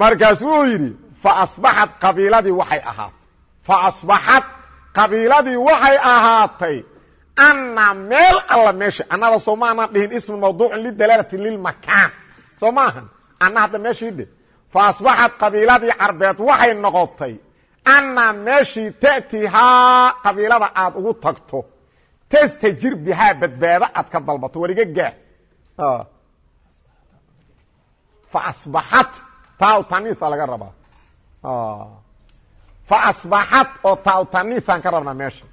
A: Markaasu uu yidhi faasbaxat qabiiladii waxay ahaatay. Faasbaxat qabiiladii waxay ahaatay ana meel alla meesha annada soo maana dhihin ismu mawduucin lidalaalati lilmakaan soo maahan anna hadda meeshii dhe faasbaxat qabiiladii carbeed waxay noqotay ana meeshii ta'tihaa qabiilada aad ugu tagto. Tastajir bihaa badbaado aad ka dalbato wariga gaah taa taniisa laga rabaa. Faasbaxat oo taa taniisaan ka rabnaa meesha.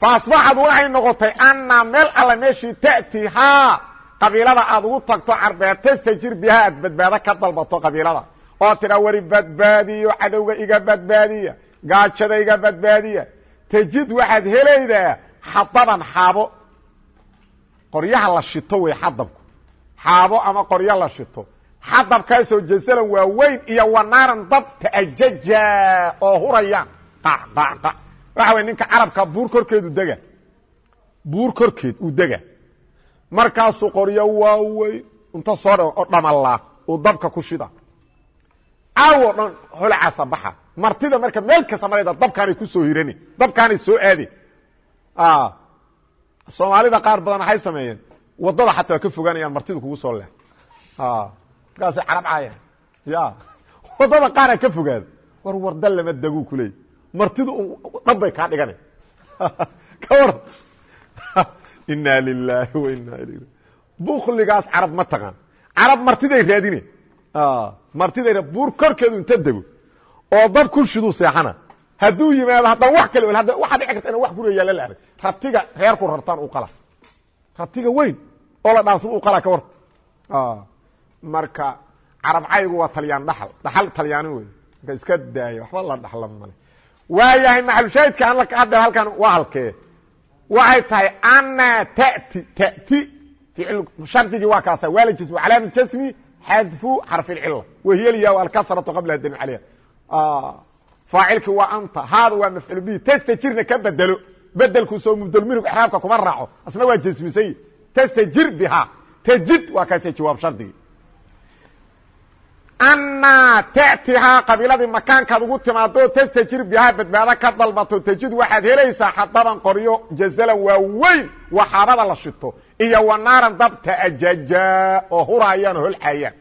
A: Faasbaxad waxay noqotay anna meel alle meeshii ta'tihaa qabiilada aad ugu tagto carbeed tastajir bihaa aad badbaado ka dalbato qabiilada. Oo tidhaa wari badbaadiyo cadowga iga badbaadiya gaajada iga badbaadiya. Tajid waxaad helaydaa xadaban xaabo. Qoryaha la shito wey xadabku xaabo ama qoryo la shito. Xadabkaasoo jasalan waa weyn iyo wanaaran dab ta'ajaja oo hurayaan. Qaqaqa waxa way ninka carabka buur korkeedu dega. Buur korkeed uu dega. Markaasuu qoryo waaweyn inta soo dha oo dhamalaa uu dabka ku shida. Caawo dhan holacaasa baxa. Martida marka meel kasta marayda dabkaanay ku soo hirani dabkaanay soo aade soomaalida qaar badan waxay sameeyeen waddada xataa waa ka fogaanayaan martidu kugu soo leh. Markaasay carab caaya. Ya waddada qaara ka fogaada war warda lama daguu kuleey martidu dhan bay kaa dhigana ka war. Ina lilahi wa ina ilayh bukligaas carab ma taqaan. Carab martiday raadine. Martiday buur korkeedu inta dego oo dab kurshiduu seexana. Hadduu yimaado haddana wax kale waxaa dhici karta ina wax guriga yaalla la arag. Rabtiga reerku rartaan u qala rabtiga weyn oo la dhaansado u qala ka war. Marka carab caygu waa talyaan dhaxal dhaxal talyaani wey marka iska daaya waxba la dhaxla male waayahay maxalushaahidka aan hadda halkan waa halkee. Waxay tahay ana tati tati. Shardigii waa kaasa waa la jasmi calaama jasmi xadfu xarfi lcila wahiy lya alkasratu qablaha dami calayha faacilkii waa anta haada waa mafcuul bihi. Tastajirna ka bedelo bedelkuusoo mubdlminug exraabka kuma raaco. Asna waa jasmisay tastajir bihaa tajid waa kaasa jawaab shardigii anaa tatihaa qabiiladii makaankaad ugu timaado tastajir bihaa badbaado ka dalbato tajid waxaad helaysaa xadaban qoryo jazalan waa weyn waxaabada la shito iyo wanaaran dab ta'ajaja oo huraayaan oo holcaayaan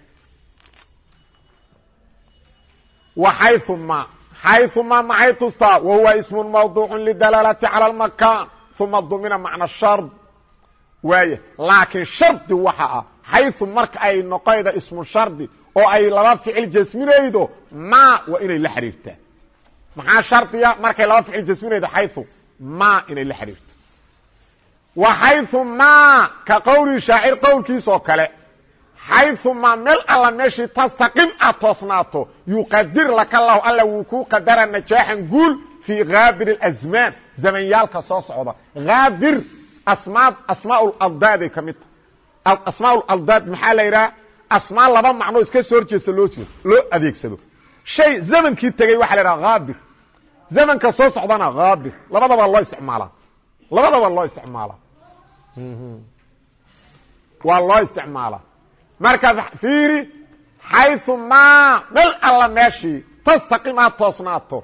A: waxayuma xayuma maxay tustaa? Wahuwa ismu mawduucu lidalaalati cala lmakaan uma dumina macna shard waaya laakiin shardi waxa ah xayu marka ay noqoyda ismu shardi oo ay laba ficil jasminaydo ma waa inay la xiriirtaa maxaa shardiya? Markay laba ficil jasminaydo xayu ma inay la xiriirto wa xayu ma ka qowli shaacir qowlkiisoo kale xayumaa meel alla meeshii tastaqim aad toosnaato yuqadir laka lahu alla wuu kuu qadara najaaxan guul fii haabir اasmaan zamanyaalka soo socda. Haabir asmaa asmaa ladaaday ka mid ta asmaa aldaad maxaa la yidhaha? Asmaa laba macnoo iska soo horjeesta loo jeedo loo adeegsado. Shay zamankii tegey waxa la yidhaha haabir zamanka soo socdana haabir labadaba loo isticmaalaa. Labadaba loo isticmaalaa. Waa loo isticmaalaa. Markaad fiiri xayu ma meel alla meeshii tastaqim aad toosnaato.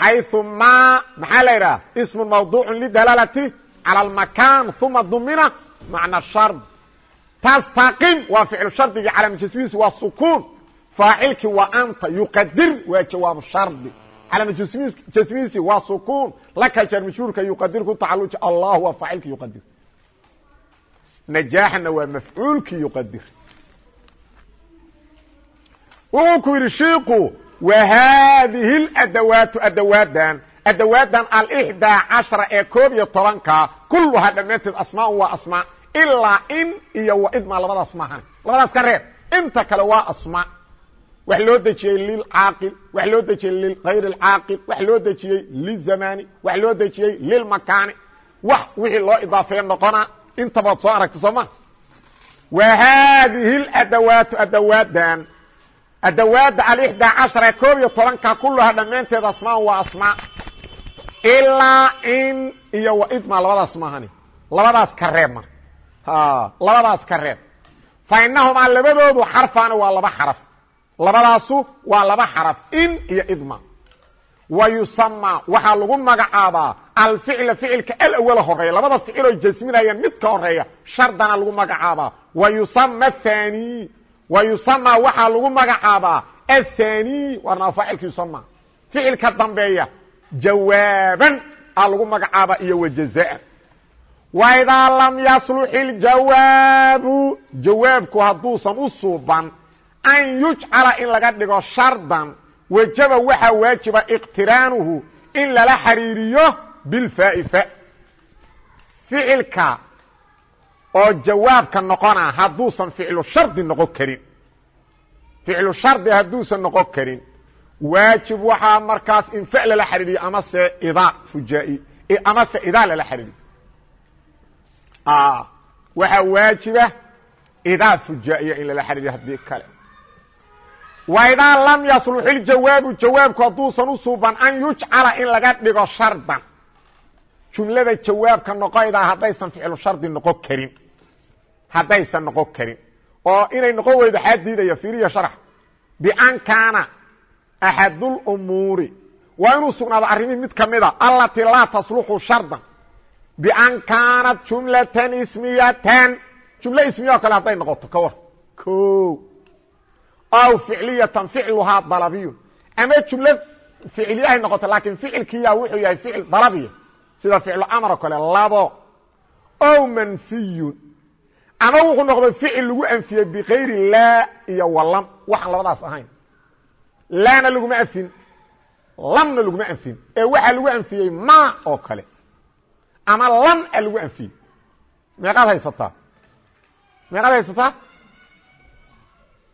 A: Xayu ma maxaa la yidhaha? Ismu mawduucu lidalaalati calى makan uma dumina macna shard tastaqim waa ficlu shardigii calaam jasmihiisu waa sukuun faacilkii waa anta yuqadir waa jawaab shardi calaam jasmihiisi waa sukuun laka jar majhuurka yuqadir ku tacaluja allah waa faacilki yuqadir najaaxna waa mafcuulki yuqadir wuxuu ku yidhi shiiku wa haadihi اladawaatu adawaaddan adawaadan alxdaa cashara ee koob iyo tobanka kulluhaa dhammaanteed asmaaan waa asmaa ilaa in iyo wa idmaa labadaas maahan labadaas ka reeb inta kale waa asmaa wax loo dejiyey lilcaaqil wax loo dejiyey ligayr اlcaaqil wax loo dejiyey lizamaani wax loo dejiyey lilmakaani wax wixii loo idaafeeye noqona intabaad soo aragta soo ma wa haadihi adawaatu adawaadan adawaada alxdaa cashara ee koob iyo tobanka kulluhaa dhammaanteed asmaan waa asmaa ilaa in iyo wa idma labadaas maahani labadaas ka reeb marka labadaas ka reeb. Fa inahumaa labadoodu xarfaani waa laba xaraf. Labadaasu waa laba xaraf. In iyo idma wa yusamaa waxaa lagu magacaabaa alficla ficilka alawala horreeya. Labada ficiloo jasminayaan mid ka horreeya shardana lagu magacaabaa. Wa yusama athani. Wa yusamaa waxaa lagu magacaabaa athani. Waana faacilka yusama ficilka dambeeya jawaaban. A lagu magacaaba iyo wajazaan waidaa lam yaslux iljawaabu jawaabku hadduusan u suuban an yujcala in laga dhigo shardan. Wajaba waxaa waajiba iqtiraanuhu in lala xariiriyo bilfaai fa ficilka oo jawaabka noqona hadduusan ficlu shardi noqon karin. Ficlu shardi hadduusan noqon waajib waxaa markaas in fa lala xariiriyo amase ida fujaa amase idaa lala xariiriyo waxaa waajiba idaa fujaa-iya in lala xariiriyo haddii kale. Wa idaa lam yaslux iljawaabu jawaabku hadduusan u suuban an yujcala in laga dhigo shardan. Jumlada jawaabka noqoydaa haddaysan ficlu shardi noqon karin. Haddaysan noqon karin. Oo inay noqon weydo xaa diidaya fiiriya sharx. Bian kaana axadulumuuri waa inuu sugnaado arrimihii mid ka mida allatii laa tasluxu shardan bian kaanat jumlatan ismiyatan jumlo ismiya o kale hadday noqoto ka war o aw ficliyatan ficluhaa dalabiyun ama jumlo ficliyahay noqoto laakiin ficilkiya wuxuu yahay ficil dalabiya sida ficlu amar oo kale labo ow manfiyun ama wuxuu noqday ficil lagu anfiyey bikayri laa iyo walam waxaan labadaas ahayn laana laguma anfin lamna laguma anfin ee waxaa lagu anfiyey ma oo kale ama lam a lagu anfiyey meeqaad haysataa? Meeqaad haysataa?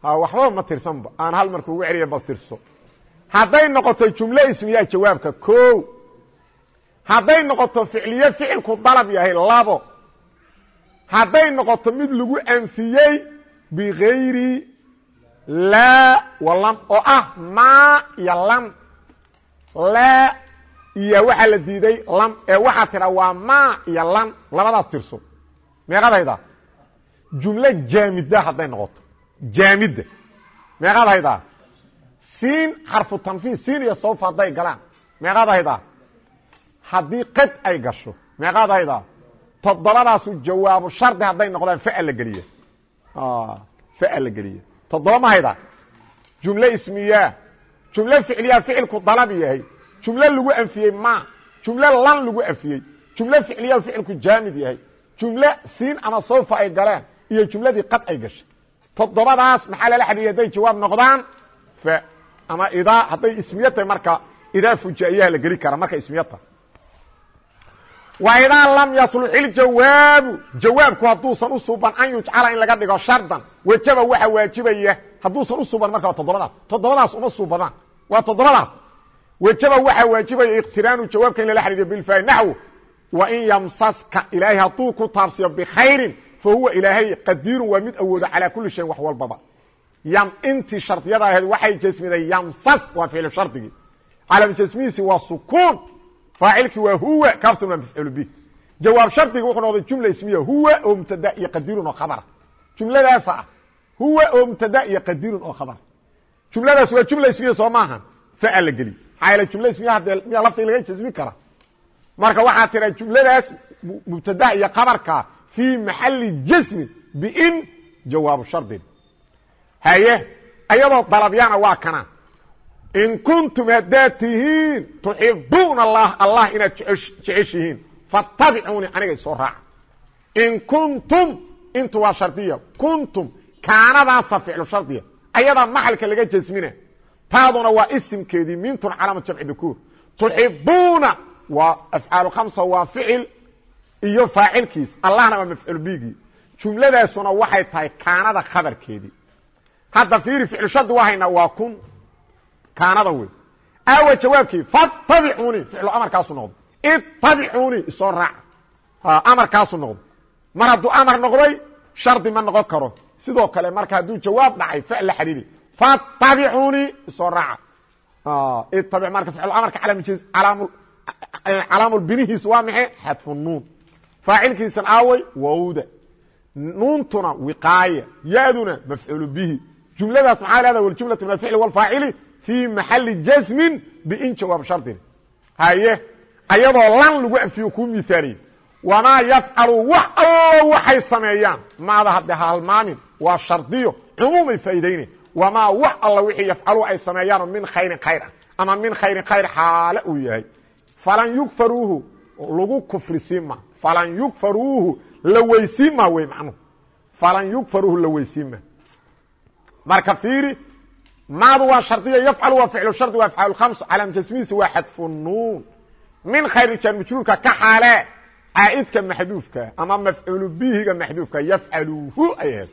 A: Waxbaba ma tirsanba. Aan hal marka ugu celiya bal tirso. Hadday noqoto jumlo ismiyaa jawaabka ko hadday noqoto ficliye ficilku dalab yahay labo. Hadday noqoto mid lagu anfiyey bigayri laa walam oo ah ma iyo lam. Laa iyo waxaa la diiday lam ee waxaa tidhaa waa ma iyo lam. Labadaas tirso meeqadayda. Jumlo jaamida hadday noqoto. Jaamidda meeqaad haydaa siin xarfu tanfiis siin iyo sawfa hadday galaan. Meeqaad haddii qad ay gasho meeqaad haydaa toddobadaasu jawaabu shardi hadday noqdaan fa la geliya fa la geliya toddoba ma haydaa jumlo ismiyaa jumlo ficliyaa ficilku dalab yahay. Jumlo lagu anfiyey ma jumlo lan lagu anfiyey. Jumlo ficliyaa ficilku jaamid yahay. Jumlo siin ama sawfa ay galeen iyo jumladii qad ay gashay. Toddobadaas maxaa lala xadhiiya hadday jawaab noqdaan fa ama idaa hadday ismiya tahay marka idaa fujaiyaha la geli kara. Markay ismiya tahay wa idaa lam yaslux iljawaabu jawaabku hadduusan u suuban an yujcala in laga dhigo shardan. Wajaba waxa waajibaya hadduusan u suuban marka waa toddobadaas. Toddobadaas uma suubadaan. Waa toddobadaas. Wajaba waxaa waajibaya ikhtiraanu jawaabka in lala xadhiiyo bilfa naxw wain yamsaska ilaahay hadduu ku taabsiyo bikhayrin fahuwa ilaahay qadiirun waa mid awoodo calaa kuli shayin wax walbaba. Ym intii shardiyada ahayd waxay jasmiday ymsas waa ficlu shardigii calam jasmihiisi waa sukuun faacilkii waa huwa kaftun waa mafcuul bih jawaab shardiga wuxuu noqday jumla ismiya huwa oo mubtada iyo qadirun oo khabara jumladaasa ah huwa oo mubtada iyo qadirun oo khabara jumladaas waa jumla ismiya soo maaha. Fa la geli. Maxaa jumla ismiya haddee miyaa laftii laga jasmi kara? Marka waxaa tira jumladaas mubtada iyo khabarka fii maxali jasmin bin jawaabu shardin haye ayadoo dalabyana waa kana in kuntum haddaad tihiin tuxibuuna allah allah inaad jeceshihiin fattabicuuni aniga isoo raaca in kuntum intu waa shardiya kuntum kaanadaasa ficlu shardiya ayadaa maxalka laga jasmina taaduna waa isimkeedii mintun calaamad jamci dukuur tuxibuuna waa afcaalu khamsa waa ficil iyo faacilkiis allahna waa mafcuul bigii jumladaasuna waxay tahay kaanada khabarkeedii hadda fiiri ficlu shardi waa haynaa waa kun kaanada wey aawa jawaabkii fattabicuuni ficlu amarkaasu noqdo. Ittabicuuni isoo raaca amarkaasu noqdo. Mar hadduu amar noqday shardi ma noqon karo. Sidoo kale marka hadduu jawaab dhacay fa la xidhiiri fattabicuuni isoo raaca ittabic marka ficlu amarka calaamul binihiisu waa maxay? Xadfu nuun. Faacilkiisan aaway wowda nuuntuna wiqaaya yaduna mafcuul bihi. Jumladaas maxaa leedaha waljumlatu min alficli wاlfaacili fii maxali jasmin bin jawaab shardin haye ayadoo lan lagu anfiyo kuu miaaliye wamaa yafcalu wax allo waxay sameeyaan maada hadde halmaamin waa shardiyo cumuumay faa'iidayne wamaa wax alla wixii yafcalu ay sameeyaano min khayrin khayr ama min khayrin khayr xaale uu yahay falan yugfaruuhu lagu kufrisiima falan yugfaruuhu la weysiima wey macnuhu falan yugfaruuhu la weysiima marka fiiri maadu waa shardiya yafcalu waa ficlu shardi waa afcaal khams calaam jasmihiisa waa xadfu nuun min khayr jar majruurka ka xaale caaidka maxduufka ama mafcuulu bihiga maxduufka yafcaluhu ay ahayd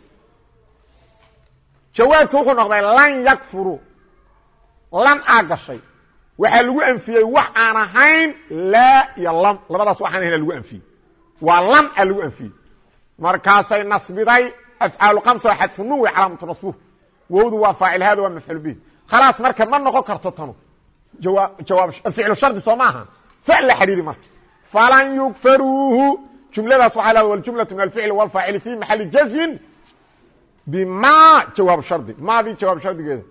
A: jawaabki wuxuu noqday lan yakfuru lan aa waxaa lagu anfiyey wax aan ahayn laa iyo lam labadaas waxaan ahayn lagu anfiyey waa lam a lagu anfiyey markaasay nasbiday afcaalu kamsa oo xadfu nun wey calaamatu nasbuh wowdu waa faacil hada waa mafcuul bihi. Khalaas marka ma noqon karto tanu. Jawaa jawaab ficlu shardi soo maaha. Fa la xidhiiri marka. Falan yukfaruuhu jumladaas waxaa leeda waljumlatu min alficli walfaacili fi maxali jazmin bima jawaab shardi. Maadii jawaab shardigeeda.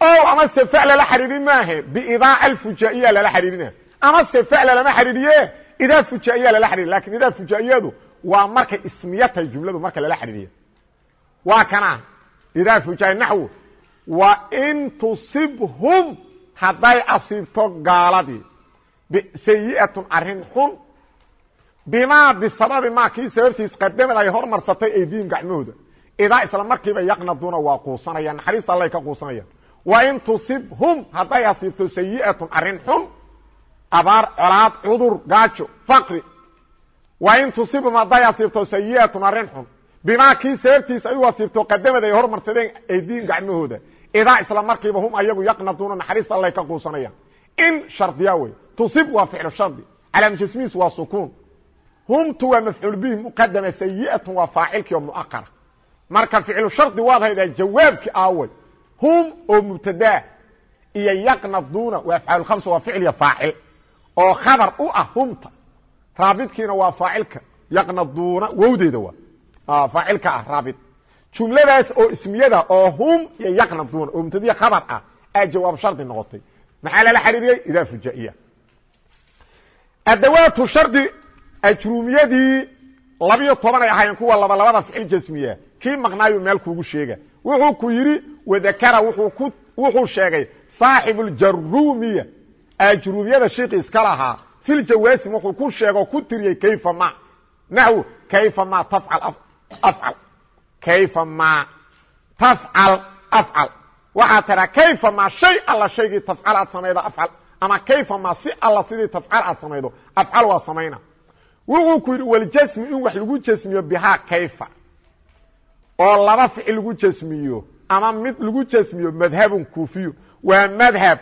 A: O ama se fa lala xidhiiri maahe biidaa alfujaiya lala xidhiirina ama se fa lalama xidhiiriye idaa fujaiya lala xidhiiri laakiin idaa fujaiyadu waa markay ismiya tahay jumladu marka lala xidhiiriya waa kana idaa fujai naxwu. Wa in tusibhum hadday asiibto gaaladii. Sayi'atun arrin xun. Bimaa bisababi maa kii sababtiis qadamad ay hormarsatay aydiihim gacmahooda. Idaa isla markiiba yaqnaduuna waa quusanayaan naxariista allay ka quusanayaan. Wa in tusibhum hadday asiibto sayi'atun arrin xun. Abaar colaad cudur gaajo faqri. Wa in tusibhum hadday asiibto sayi'atun arrin xun bimaa kii sababtiis ay u asiibto qadamad ay hormarsadeen aydiihim gacmahooda. Idaa isla markiiba hum ayagu yaqnaduuna naxariista allay ka quusanayaan. In shardiya wey tusib waa ficlu shardi. Calaam jasmiis waa sukuun. Humtu waa mafcuul bihi muqadama sayi'atun waa faacilkii oo muaqara. Marka ficlu shardi waad haydaa jawaabki aaway hum oo mubtadaa iyo yaqnaduuna waa afcaal khamsa waa ficliya faacil. Oo khabar u ah humta raabidkiina waa faacilka. Yaqnaduuna wowdeeda waa faacilka ah raabid jumladaas oo ismiyada oo hum iyo yaqnaduuna oo mubtadiya khabar ah aa jawaab shardi noqotay. Maxaa lala xariiriyey idaa fujaiya adawaatu shardi ajruumiyadii labiyo toban ay ahaayeen kuwa laba labada ficil jasmiya. Kii maqnaayu meel kuugu sheega. Wuxuu ku yidhi wadakara wuxuu sheegay saaxibuuljaruumiya ajruumiyada shiikii iska lahaa filjawaasim wuxuu ku sheego ku tiriyey kayfa ma? Naxw kayfa ma tafcal afcal kayfa ma tafcal afcal waxaa tiraa kayfa ma shay alla shaygii tafcal aad samaydo afcal ama kayfa ma si alla sidii tafcal aad samaydo afcal waa samayna wuxuu ku yidhi waljasmi in wax lagu jasmiyo bihaa kayfa oo laba ficil lagu jasmiyo ama mid lagu jasmiyo madhabun kuufiyo waa madhab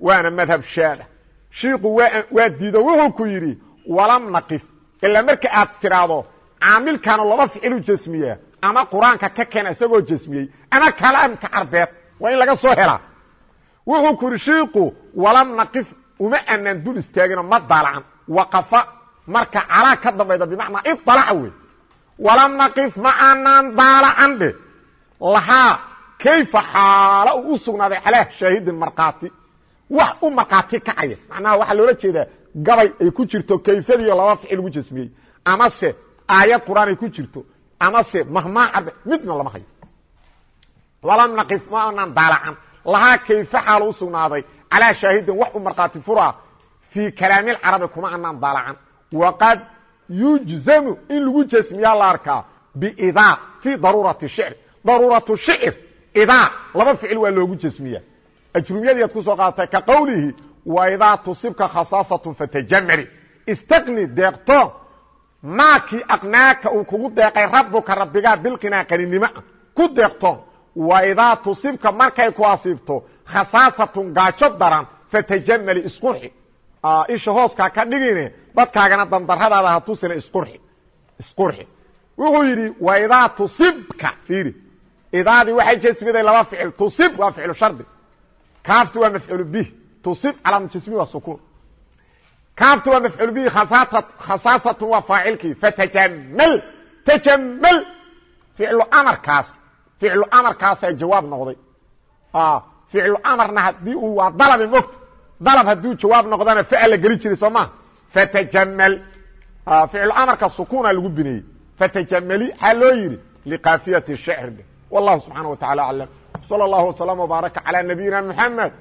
A: waana madhab shaada shiiku waa diido wuxuu ku yidhi walam naqif ilaa marka aad tiraahdo caamilkaanu laba ficilu jasmiyaa ama qur'aanka ka keena isagoo jasmiyey ama kalaamka carbeed waa in laga soo helaa wuxuu ku yidhi shiiku walam naqif uma anaan dul istaagino ma daalacan waqafa marka calaa ka dambayda bimacnaa iطalaca wey walam naqif ma aanaan daalacan dhe. Lahaa kayfa xaalo uu u sugnaaday calaa shaahidin markhaati wax u markhaati kacaya macnaha waxaa loola jeedaa gabay ay ku jirto kayfadiiyo laba ficil lagu jasmiyey. Amase aayad qur'aan ay ku jirto amase mahmaa carbe midna lama hayo. Walam naqif ma aanaan daalacan lahaa kayfa xaalo u sugnaaday? Calaa shaahidin wax u markhaati furaa fii kalaamilcarabi kuma aanaan daalacan waqad yujzamu in lagu jasmiyaa la arkaa bidaa fii daruurati shicr. Daruuratu shicr idaa laba ficil waa loogu jasmiya ajrumiyadiiad ku qaadatay ka qowlihi wa idaa tusibka khasaasatun fatajamari istaqni deeqto maakii aqnaaka uu kugu deeqay rabbuka rabbigaa bilqinaa qaninimoa ku deeqto wa idaa tusibka markay ku asiibto khasaasatun gaajo daran fatajamali isqurxi. Isha hooskaa ka dhigine dadkaagana dandaradaada ha tusina isqurxi. Isqurxi. Wuxuu yidhi wa idaa tusibka fiiri. Idaadii waxay jasmiday laba ficil tusib waa ficlu shardi kaafti waa mafcuul bih tusib calaamu jasmi waa sukuun kaafti waa mafcuul bihi khasaasatun waa faacilkii fatajamal tajamal ficlu amarkaas ficlu amarkaasaa jawaab noqday ficlu amarna haddii uu waa dalabi mogta dalab hadduu jawaab noqdana ficl la geli jiray soo maa fatajamal ficlu amarka sukuuna lagu bineeyey fatajamali xaa loo yidhi liqaafiyati shicr wallahu subxaana wa tacala aclam salى اllahu وsلام وbaaraka calى nabiyina mxamed